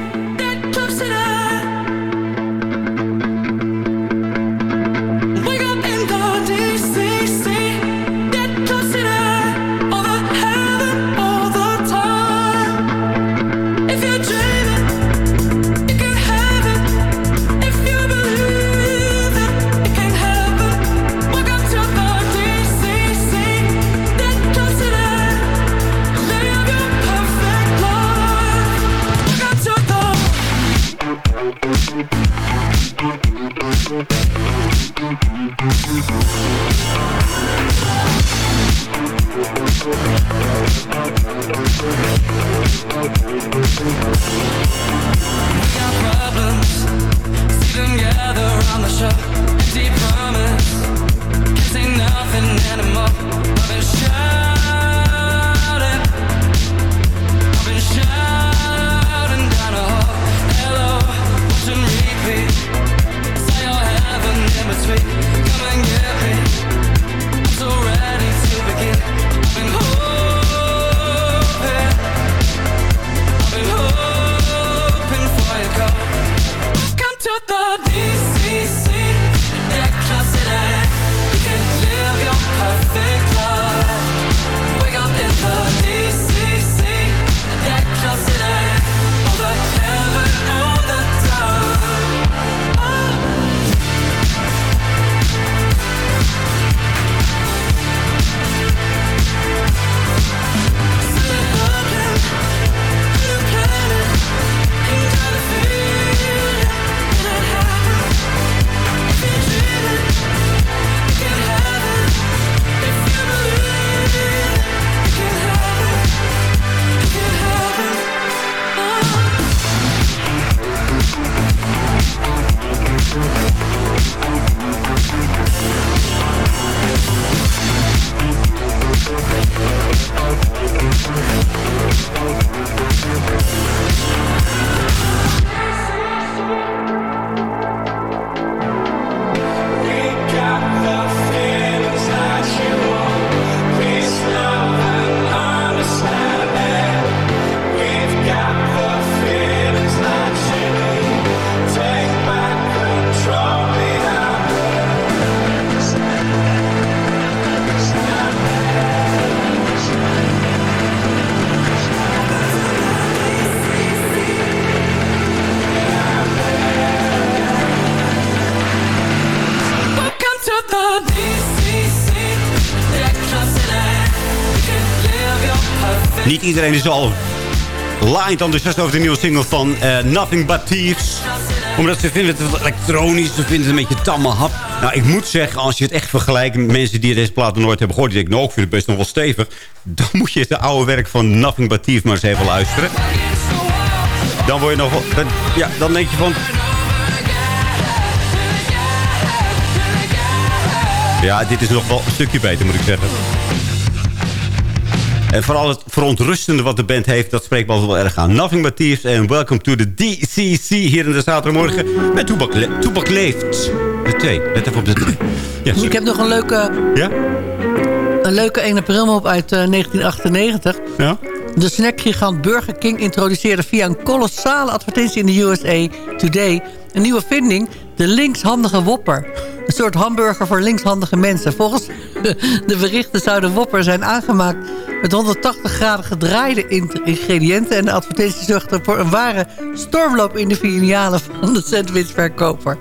iedereen is al laaiend enthousiast over de nieuwe single van eh, Nothing But Thieves. Omdat ze vinden het elektronisch. Ze vinden het een beetje tamme hap. Nou, ik moet zeggen, als je het echt vergelijkt met mensen die deze plaat nooit hebben gehoord. Die denken, nou, ik vind het best nog wel stevig. Dan moet je het oude werk van Nothing But Thieves maar eens even luisteren. Dan word je nog wel... ja, dan denk je van... Ja, dit is nog wel een stukje beter, moet ik zeggen. En vooral het verontrustende wat de band heeft, dat spreekt me altijd wel erg aan. Nothing but Thieves en welcome to the DCC hier in de zaterdagmorgen met Toebak, Le Toebak Leeft. De twee, let even op de twee. Ja, ik heb nog een leuke, ja? een leuke 1 april mop uit eh, 1998. Ja? De snackgigant Burger King introduceerde via een kolossale advertentie in de USA Today... een nieuwe vinding, de linkshandige Whopper. Een soort hamburger voor linkshandige mensen. Volgens de berichten zou de Whopper zijn aangemaakt... met 180 graden gedraaide ingrediënten... en de advertentie zorgde voor een ware stormloop in de filialen van de sandwichverkoper.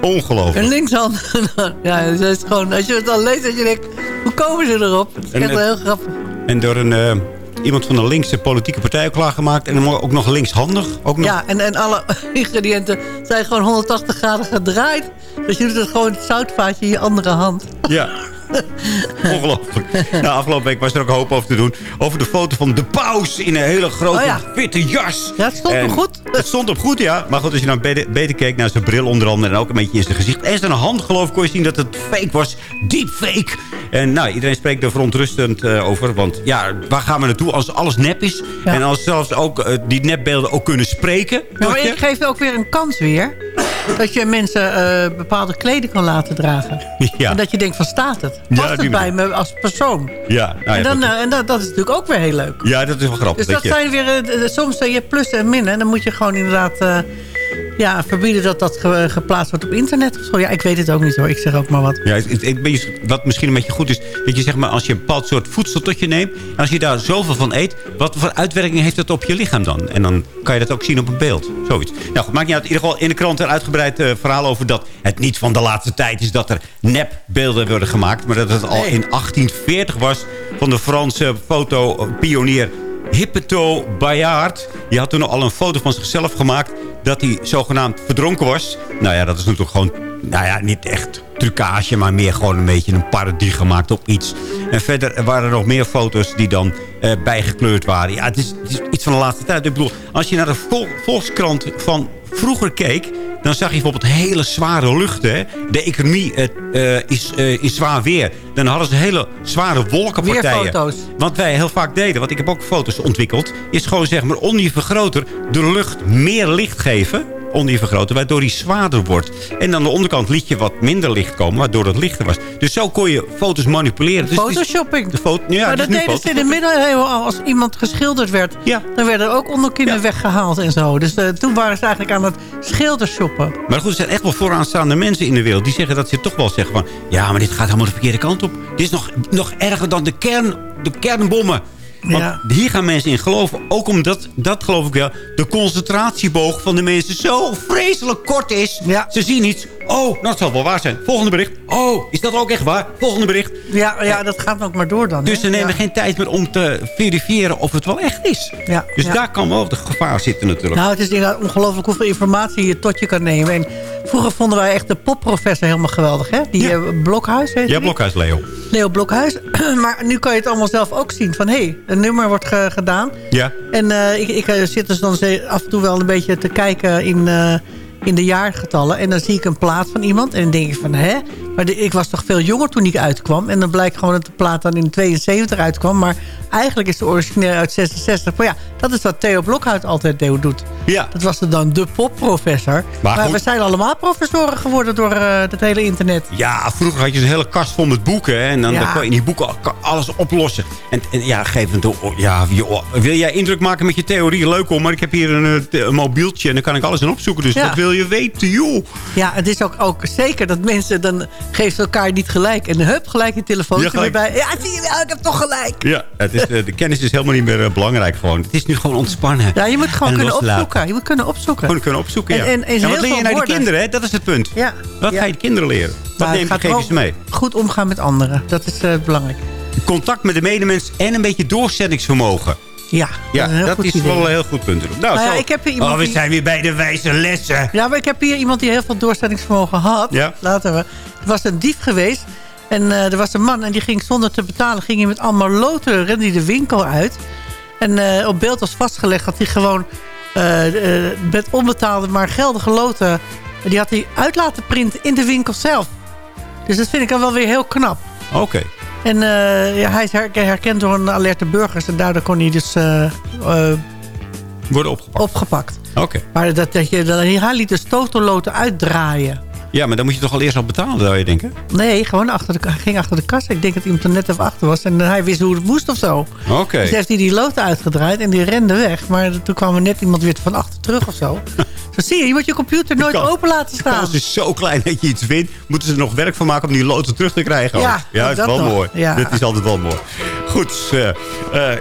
Ongelooflijk. Een linkshandige... Ja, dat is gewoon, als je het al leest, dat je denkt... Hoe komen ze erop? Het is En, echt wel heel grappig. En door een, eh, iemand van een linkse politieke partij ook klaargemaakt. En dan ook nog linkshandig. Ook nog. Ja, en, en alle ingrediënten zijn gewoon 180 graden gedraaid. Dus je doet het gewoon het zoutvaatje in je andere hand. Ja. Ongelooflijk. Nou, afgelopen week was er ook hoop over te doen. Over de foto van de paus in een hele grote Oh ja. witte jas. Ja, het stond En hem goed. Het stond op goed, ja. Maar goed, als je nou beter, beter keek naar zijn bril onder andere... en ook een beetje in zijn gezicht en zijn hand, geloof ik... kon je zien dat het fake was. Deepfake. En nou, iedereen spreekt er verontrustend eh, over. Want ja, waar gaan we naartoe als alles nep is? Ja. En als zelfs ook eh, die nepbeelden ook kunnen spreken? Ja, maar ik geef ook weer een kans weer. Dat je mensen eh, bepaalde kleding kan laten dragen. Ja. En dat je denkt van staat het? Past die het bij me als persoon? Ja, nou ja, en dan, dat- eh, en dat, dat is natuurlijk ook weer heel leuk. ja, dat is wel grappig. Dus dat je- zijn weer, eh, soms eh, je plussen en minnen. En dan moet je gewoon inderdaad ja, verbieden dat dat ge- geplaatst wordt op internet. Of zo. Ja, ik weet het ook niet hoor. Ik zeg ook maar wat. Ja, het, het- het- beetje- wat misschien een beetje goed is... dat je zeg maar, als je een bepaald soort voedsel tot je neemt... en als je daar zoveel van eet... wat voor uitwerking heeft dat op je lichaam dan? En dan kan je dat ook zien op een beeld. Zoiets. Nou goed, maakt niet uit. In ieder geval in de krant een uitgebreid eh, verhaal over dat... het niet van de laatste tijd is dat er nepbeelden worden gemaakt... maar dat het al in 1840 was... van de Franse fotopionier Hippeto Bayard. Die had toen al een foto van zichzelf gemaakt... dat hij zogenaamd verdronken was. Nou ja, dat is natuurlijk gewoon... Nou ja, niet echt trucage, maar meer gewoon een beetje een parodie gemaakt op iets. En verder waren er nog meer foto's die dan eh, bijgekleurd waren. Ja, het is, iets van de laatste tijd. Ik bedoel, als je naar de vol- Volkskrant van vroeger keek... dan zag je bijvoorbeeld hele zware luchten. Hè? De economie eh, is, eh, is zwaar weer. Dan hadden ze hele zware wolkenpartijen. Weerfoto's. Wat wij heel vaak deden, want ik heb ook foto's ontwikkeld... is gewoon zeg maar oneven groter de lucht meer licht geven groter, waardoor die zwaarder wordt. En aan de onderkant liet je wat minder licht komen, waardoor het lichter was. Dus zo kon je foto's manipuleren. Dus Photoshopping. de foto, ja, maar dat deden ze in de middeleeuwen al. Als iemand geschilderd werd, Ja. dan werden ook onderkinnen Ja. weggehaald en zo. Dus eh, toen waren ze eigenlijk aan het schildershoppen. Maar goed, er zijn echt wel vooraanstaande mensen in de wereld... die zeggen dat ze toch wel zeggen van... ja, maar dit gaat helemaal de verkeerde kant op. Dit is nog, nog erger dan de, kern, de kernbommen. Want Ja. hier gaan mensen in geloven. Ook omdat, dat geloof ik wel... de concentratieboog van de mensen zo vreselijk kort is. Ja. Ze zien iets. Oh, nou, dat zal wel waar zijn. Volgende bericht. Oh, is dat ook echt waar? Volgende bericht. Ja, ja, dat gaat ook maar door dan. Dus ze nemen ja. geen tijd meer om te verifiëren of het wel echt is. Ja, Dus ja. daar kan wel het gevaar zitten natuurlijk. Nou, het is inderdaad ongelooflijk hoeveel informatie je tot je kan nemen. En vroeger vonden wij echt de popprofessor helemaal geweldig, hè? Die Ja. eh, Blokhuis, heet ja? Blokhuis Leo. Leo Blokhuis. maar nu kan je het allemaal zelf ook zien. Van, hé, hey, een nummer wordt ge- gedaan. Ja. En eh, ik, ik eh, zit dus dan af en toe wel een beetje te kijken in, eh, in de jaargetallen. En dan zie ik een plaat van iemand. En dan denk ik van, hè? Maar de- ik was toch veel jonger toen ik uitkwam. En dan blijkt gewoon dat de plaat dan in 72 uitkwam. Maar eigenlijk is de origineel uit 66. Maar ja, dat is wat Theo Blokhuis altijd doet. Ja. Dat was dan de popprofessor. Maar, goed. we zijn allemaal professoren geworden door eh, het hele internet. Ja, vroeger had je een hele kast vol met boeken. Hè, en dan, Ja. dan kon je in die boeken al- alles oplossen. En, en ja, geef het door. Ja, joh, wil jij indruk maken met je theorie? Leuk hoor, maar ik heb hier een, eh, een mobieltje. En dan kan ik alles in opzoeken. Dus Ja. wat wil je weten, joh? Ja, het is ook, ook zeker dat mensen dan geven elkaar niet gelijk. En hup, gelijk je telefoon Ja, gelijk. erbij. Ja, zie je wel, ik heb toch gelijk. Ja, het is, eh, de kennis is helemaal niet meer eh, belangrijk gewoon. Het is nu gewoon ontspannen. Ja, je moet gewoon En kunnen loslaten. opzoeken. Je moet kunnen opzoeken. Gewoon kunnen opzoeken, ja. En- en- en wat leer je veel nou de kinderen, hè? Dat is het punt. Ja. Wat Ja. ga je de kinderen leren? Wat Maar neem je, geef je ze mee? Goed omgaan met anderen. Dat is eh, belangrijk. Contact met de medemens en een beetje doorzettingsvermogen. Ja, Ja, dat is dat idee. wel een heel goed punt. Nou, Nou ja, ik heb hier iemand oh, we die- zijn weer bij de wijze lessen. Ja, maar ik heb hier iemand die heel veel doorzettingsvermogen had. Ja. Laten we. Was een dief geweest. En eh, er was een man en die ging zonder te betalen... ging hij met allemaal loten rende hij de winkel uit. En eh, op beeld was vastgelegd dat hij gewoon... eh, met onbetaalde, maar geldige loten... die had hij uit laten printen in de winkel zelf. Dus dat vind ik dan wel weer heel knap. Oké. En ja, hij is her- herkend door een alerte burgers. En daardoor kon hij dus Worden opgepakt. opgepakt. Oké. Maar dat, dat je, dat, hij liet dus totoloten uitdraaien. Ja, maar dan moet je toch al eerst al betalen, zou je denken? Nee, gewoon achter de, ging achter de kassa. Ik denk dat iemand er net even achter was. En hij wist hoe het moest of zo. Oké. Dus heeft hij die loten uitgedraaid en die rende weg. Maar toen kwam er net iemand weer van achter terug of zo. zo zie je, je moet je computer nooit open laten De staan. kans is zo klein dat je iets wint. Moeten ze er nog werk van maken om die loten terug te krijgen? Ja, ja dat is dat wel nog. mooi. Ja. Dat is altijd wel mooi. Goed, eh, eh,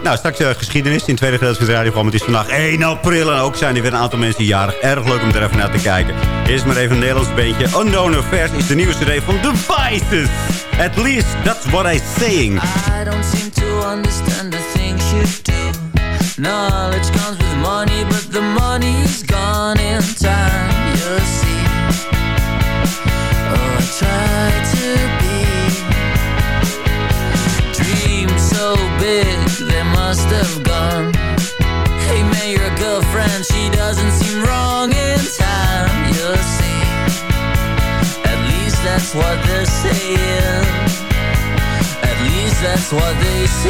nou straks eh, geschiedenis in het tweede gedeelte van het radioprogramma. Het is vandaag 1 april en ook zijn er weer een aantal mensen jarig. Erg leuk om er even naar te kijken. Eerst maar even een Nederlands beentje. Unknown Affairs is de nieuwe cd van The Vices. At least that's what I'm saying. I don't seem to understand the things you do. Knowledge comes with money, but the money's gone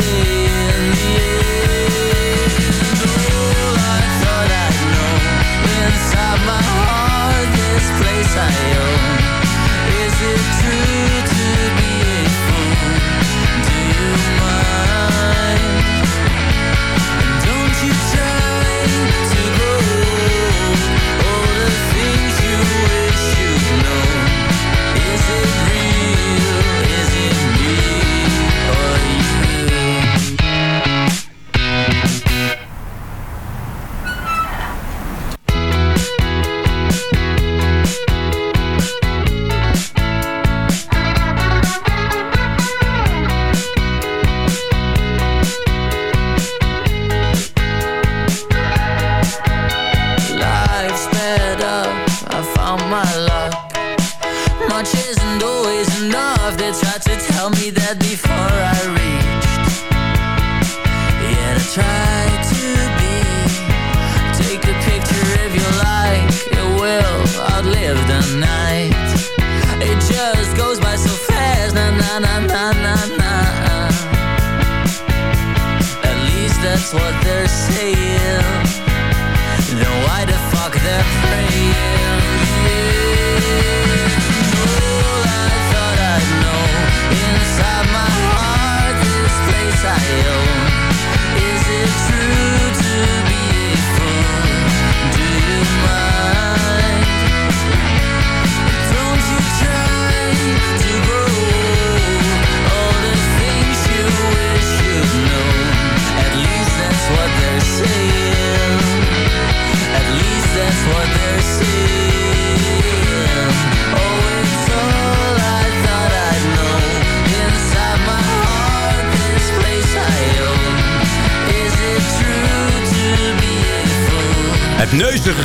see. I own.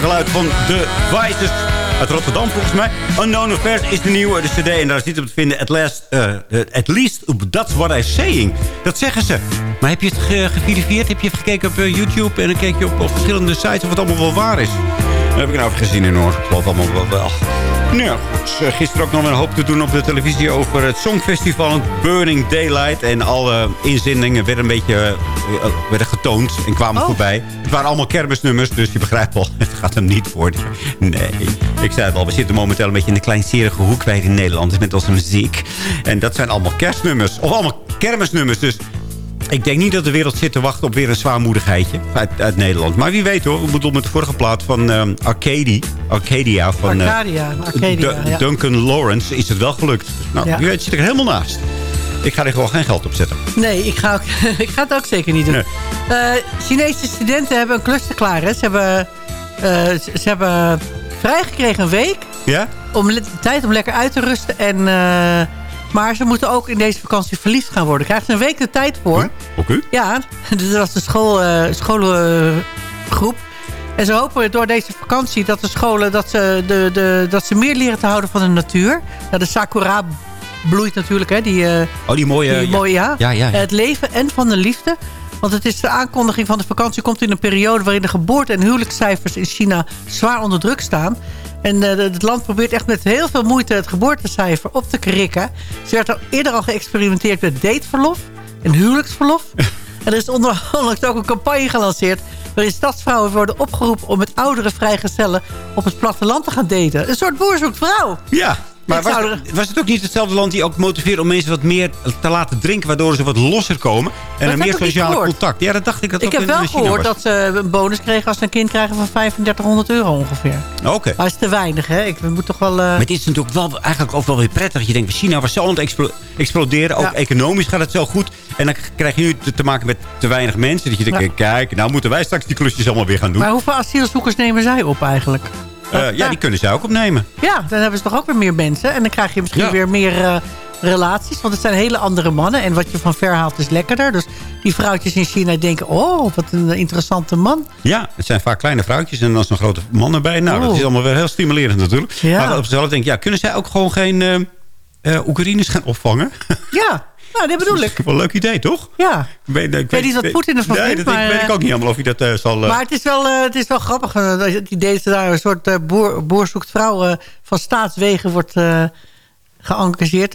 Geluid van The Vices uit Rotterdam volgens mij. Unknown Affairs is de nieuwe de cd en daar zit op te vinden. At, last, eh, at least, that's what I'm saying. Dat zeggen ze. Maar heb je het ge geverifieerd? Heb je gekeken op eh, YouTube en dan keek je op, op verschillende sites of het allemaal wel waar is? Heb ik nou even gezien in hoor. Ik geloof allemaal wel wel. Nou, goed. Eh, Gisteren ook nog een hoop te doen op de televisie over het Songfestival Burning Daylight. En alle inzendingen werden een beetje eh, eh, werden getoond en kwamen Oh. voorbij. Het waren allemaal kermisnummers, dus je begrijpt wel, het gaat er niet voor. Nee, ik zei het al, we zitten momenteel een beetje in de kleinserige hoek bij in Nederland. Met onze muziek. En dat zijn allemaal kerstnummers. Of allemaal kermisnummers, dus... Ik denk niet dat de wereld zit te wachten op weer een zwaarmoedigheidje uit, uit Nederland. Maar wie weet hoor. Ik bedoel met de vorige plaat van ehm, Arcady, Arcadia. Van, eh, Arcadia, Arcadia, ja. Duncan Lawrence is het wel gelukt. Nou, Ja. wie weet zit ik er helemaal naast. Ik ga er gewoon geen geld op zetten. Nee, ik ga, ook, ik ga het ook zeker niet doen. Eh, Chinese studenten hebben een cluster klaar. Hè. Ze, hebben, eh, ze, hebben vrijgekregen een week. Ja? Om tijd om lekker uit te rusten. En, maar ze moeten ook in deze vakantie verliefd gaan worden. Krijgen ze een week de tijd voor. Oké. Ja, dat was de school, eh, schoolgroep. en ze hopen door deze vakantie dat de scholen dat ze, de, de, dat ze meer leren te houden van de natuur. Nou, de sakura bloeit natuurlijk, hè, die, eh, Oh, die mooie... die ja. mooie, ja. Ja, ja, ja. Het leven en van de liefde. Want het is de aankondiging van de vakantie komt in een periode... waarin de geboorte- en huwelijkscijfers in China zwaar onder druk staan. En eh, het land probeert echt met heel veel moeite het geboortecijfer op te krikken. Ze werd al eerder al geëxperimenteerd met dateverlof en huwelijksverlof. en er is onderhandelijk ook een campagne gelanceerd... waarin stadsvrouwen worden opgeroepen om met oudere vrijgezellen... op het platteland te gaan daten. Een soort boer zoekt vrouw. Ja, maar was, het- was het ook niet hetzelfde land die ook motiveert om mensen wat meer te laten drinken... waardoor ze wat losser komen en een meer sociale contact? Ja, dat dacht ik dat Ik heb wel gehoord was. dat ze een bonus kregen als ze een kind krijgen van 3500 euro ongeveer. Oké. Maar dat is te weinig, hè? Ik moet toch wel... eh, Maar dit is natuurlijk wel, eigenlijk ook wel weer prettig. Je denkt, China was zo aan het explo- exploderen. Ook Ja. economisch gaat het zo goed. En dan krijg je nu te, te maken met te weinig mensen. Dat je denkt, Ja. kijk, nou moeten wij straks die klusjes allemaal weer gaan doen. Maar hoeveel asielzoekers nemen zij op eigenlijk? Eh, ja, die kunnen zij ook opnemen. Ja, dan hebben ze toch ook weer meer mensen. En dan krijg je misschien Ja. weer meer eh, relaties. Want het zijn hele andere mannen. En wat je van ver haalt is lekkerder. Dus die vrouwtjes in China denken... oh, wat een interessante man. Ja, het zijn vaak kleine vrouwtjes en dan is een grote man erbij. Nou, dat Oeh. is allemaal weer heel stimulerend natuurlijk. Ja. Maar op zichzelf denk ik, ja, kunnen zij ook gewoon geen eh, Oekraïners gaan opvangen? Ja, nou, dat bedoel Dat ik. wel een leuk idee, toch? Ja. Ik weet, ik weet niet wat Poetin ervan nee, vindt, dat maar, weet ik eh, ook niet helemaal of hij dat eh, zal... eh, Maar het is wel, het is wel grappig. dat het idee dat er daar een soort boer, boer zoekt vrouw van staatswegen wordt geëngageerd.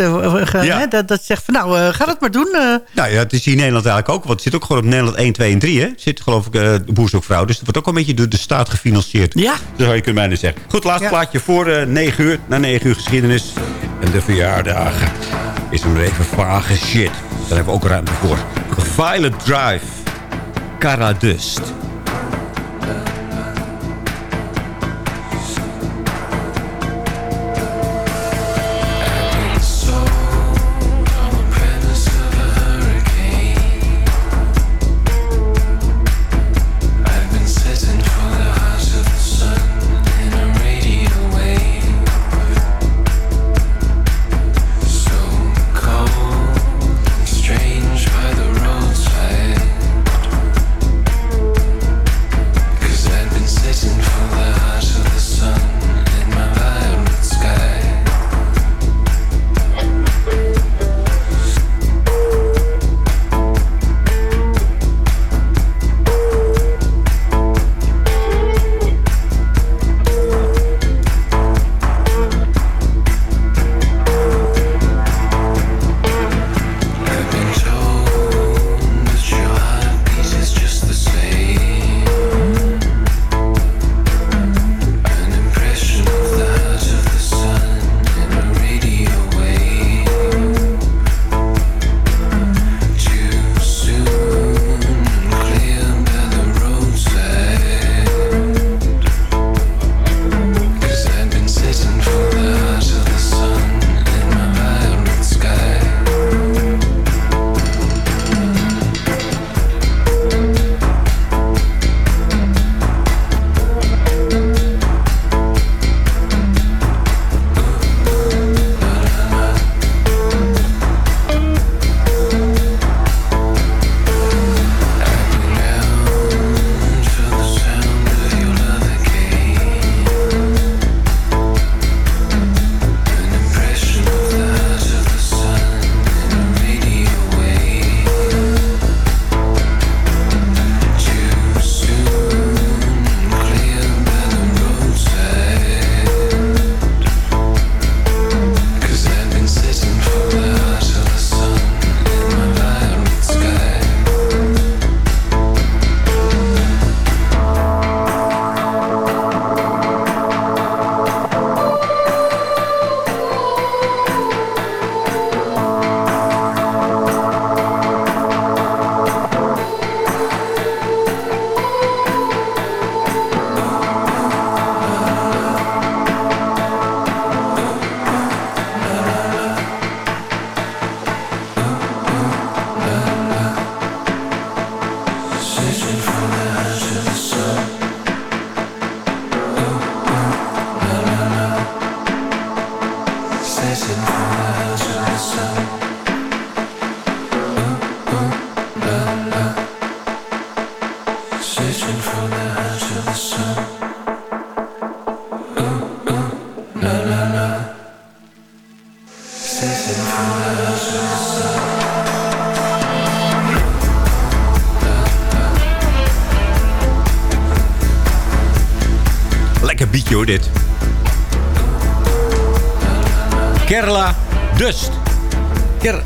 ge- Ja. hè, dat, dat zegt van nou, ga dat maar doen. Nou ja, het is hier in Nederland eigenlijk ook. Want het zit ook gewoon op Nederland 1, 2 en 3. Hè? Zit geloof ik de boerzoekvrouw. Dus het wordt ook een beetje door de staat gefinancierd. Ja. Dat zou je kunnen bijna zeggen. Goed, laatste Ja. plaatje voor eh 9 uur. Na 9 uur geschiedenis. En de verjaardagen. Is hem even vage shit. Daar hebben we ook ruimte voor. Violet Drive. Cara Dust.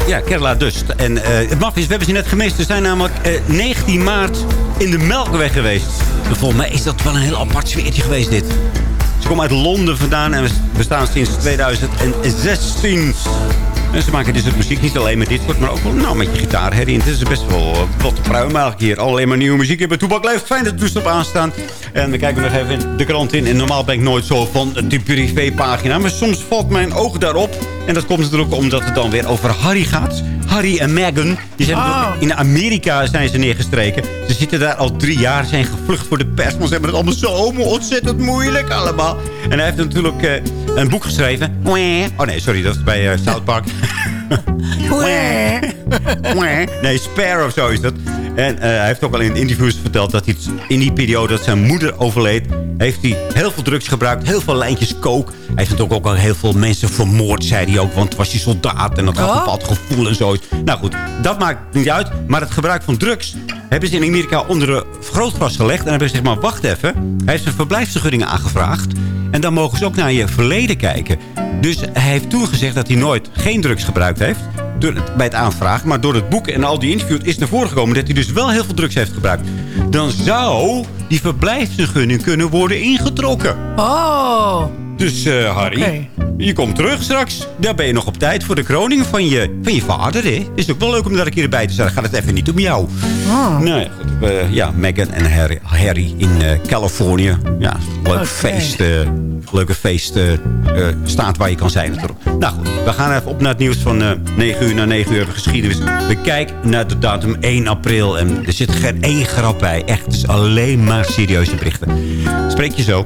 Ja, Kerla Dust. En eh, het we hebben ze net gemist. Ze zijn namelijk eh, 19 maart in de Melkweg geweest. En volgens mij is dat wel een heel apart sfeertje geweest dit. Ze komen uit Londen vandaan en we bestaan sinds 2016. En ze maken dus het muziek niet alleen met dit soort, maar ook wel nou, met je gitaar. Het is best wel eh, wat pruim eigenlijk hier. Alleen maar nieuwe muziek hebben. Toebak leeft. Fijn dat de toestel op aanstaan. En we kijken nog even de krant in. En normaal ben ik nooit zo van die privépagina. Maar soms valt mijn oog daarop. En dat komt natuurlijk omdat het dan weer over Harry gaat. Harry en Meghan. Die zijn Oh. in Amerika zijn ze neergestreken. Ze zitten daar al drie jaar. Zijn gevlucht voor de pers. Maar ze hebben het allemaal zo ontzettend moeilijk allemaal. En hij heeft natuurlijk eh, een boek geschreven. Oh nee, sorry. Dat is bij eh, South Park. nee, Spare of zo is dat. En eh, hij heeft ook al in interviews verteld dat hij in die periode dat zijn moeder overleed... heeft hij heel veel drugs gebruikt, heel veel lijntjes coke. Hij heeft natuurlijk ook al heel veel mensen vermoord, zei hij ook. Want was hij soldaat en dat had een Oh. bepaald gevoel en zo. Nou goed, dat maakt niet uit. Maar het gebruik van drugs hebben ze in Amerika onder de vergrootglas gelegd. En hebben ze gezegd, maar wacht even. Hij heeft zijn verblijfsvergunning aangevraagd. En dan mogen ze ook naar je verleden kijken. Dus hij heeft toen gezegd dat hij nooit geen drugs gebruikt heeft door het, bij het aanvragen. Maar door het boek en al die interviews is naar voren gekomen... dat hij dus wel heel veel drugs heeft gebruikt. Dan zou die verblijfsvergunning kunnen worden ingetrokken. Oh. Dus eh, Harry, je komt terug straks. Dan ben je nog op tijd voor de kroning van je, van je vader. Hè? Is ook wel leuk om daar een keer bij te zijn. Gaat het even niet om jou. Oh. Nou ja, goed. Ja, Meghan en Harry, Harry in eh, Californië. Ja, leuk Oké. feest. eh, leuke feest eh, eh, staat waar je kan zijn natuurlijk. Nou goed, we gaan even op naar het nieuws van eh 9 uur naar 9 uur geschiedenis. We kijken naar de datum 1 april en er zit geen één grap bij. Echt, het is alleen maar serieuze berichten. Spreek je zo.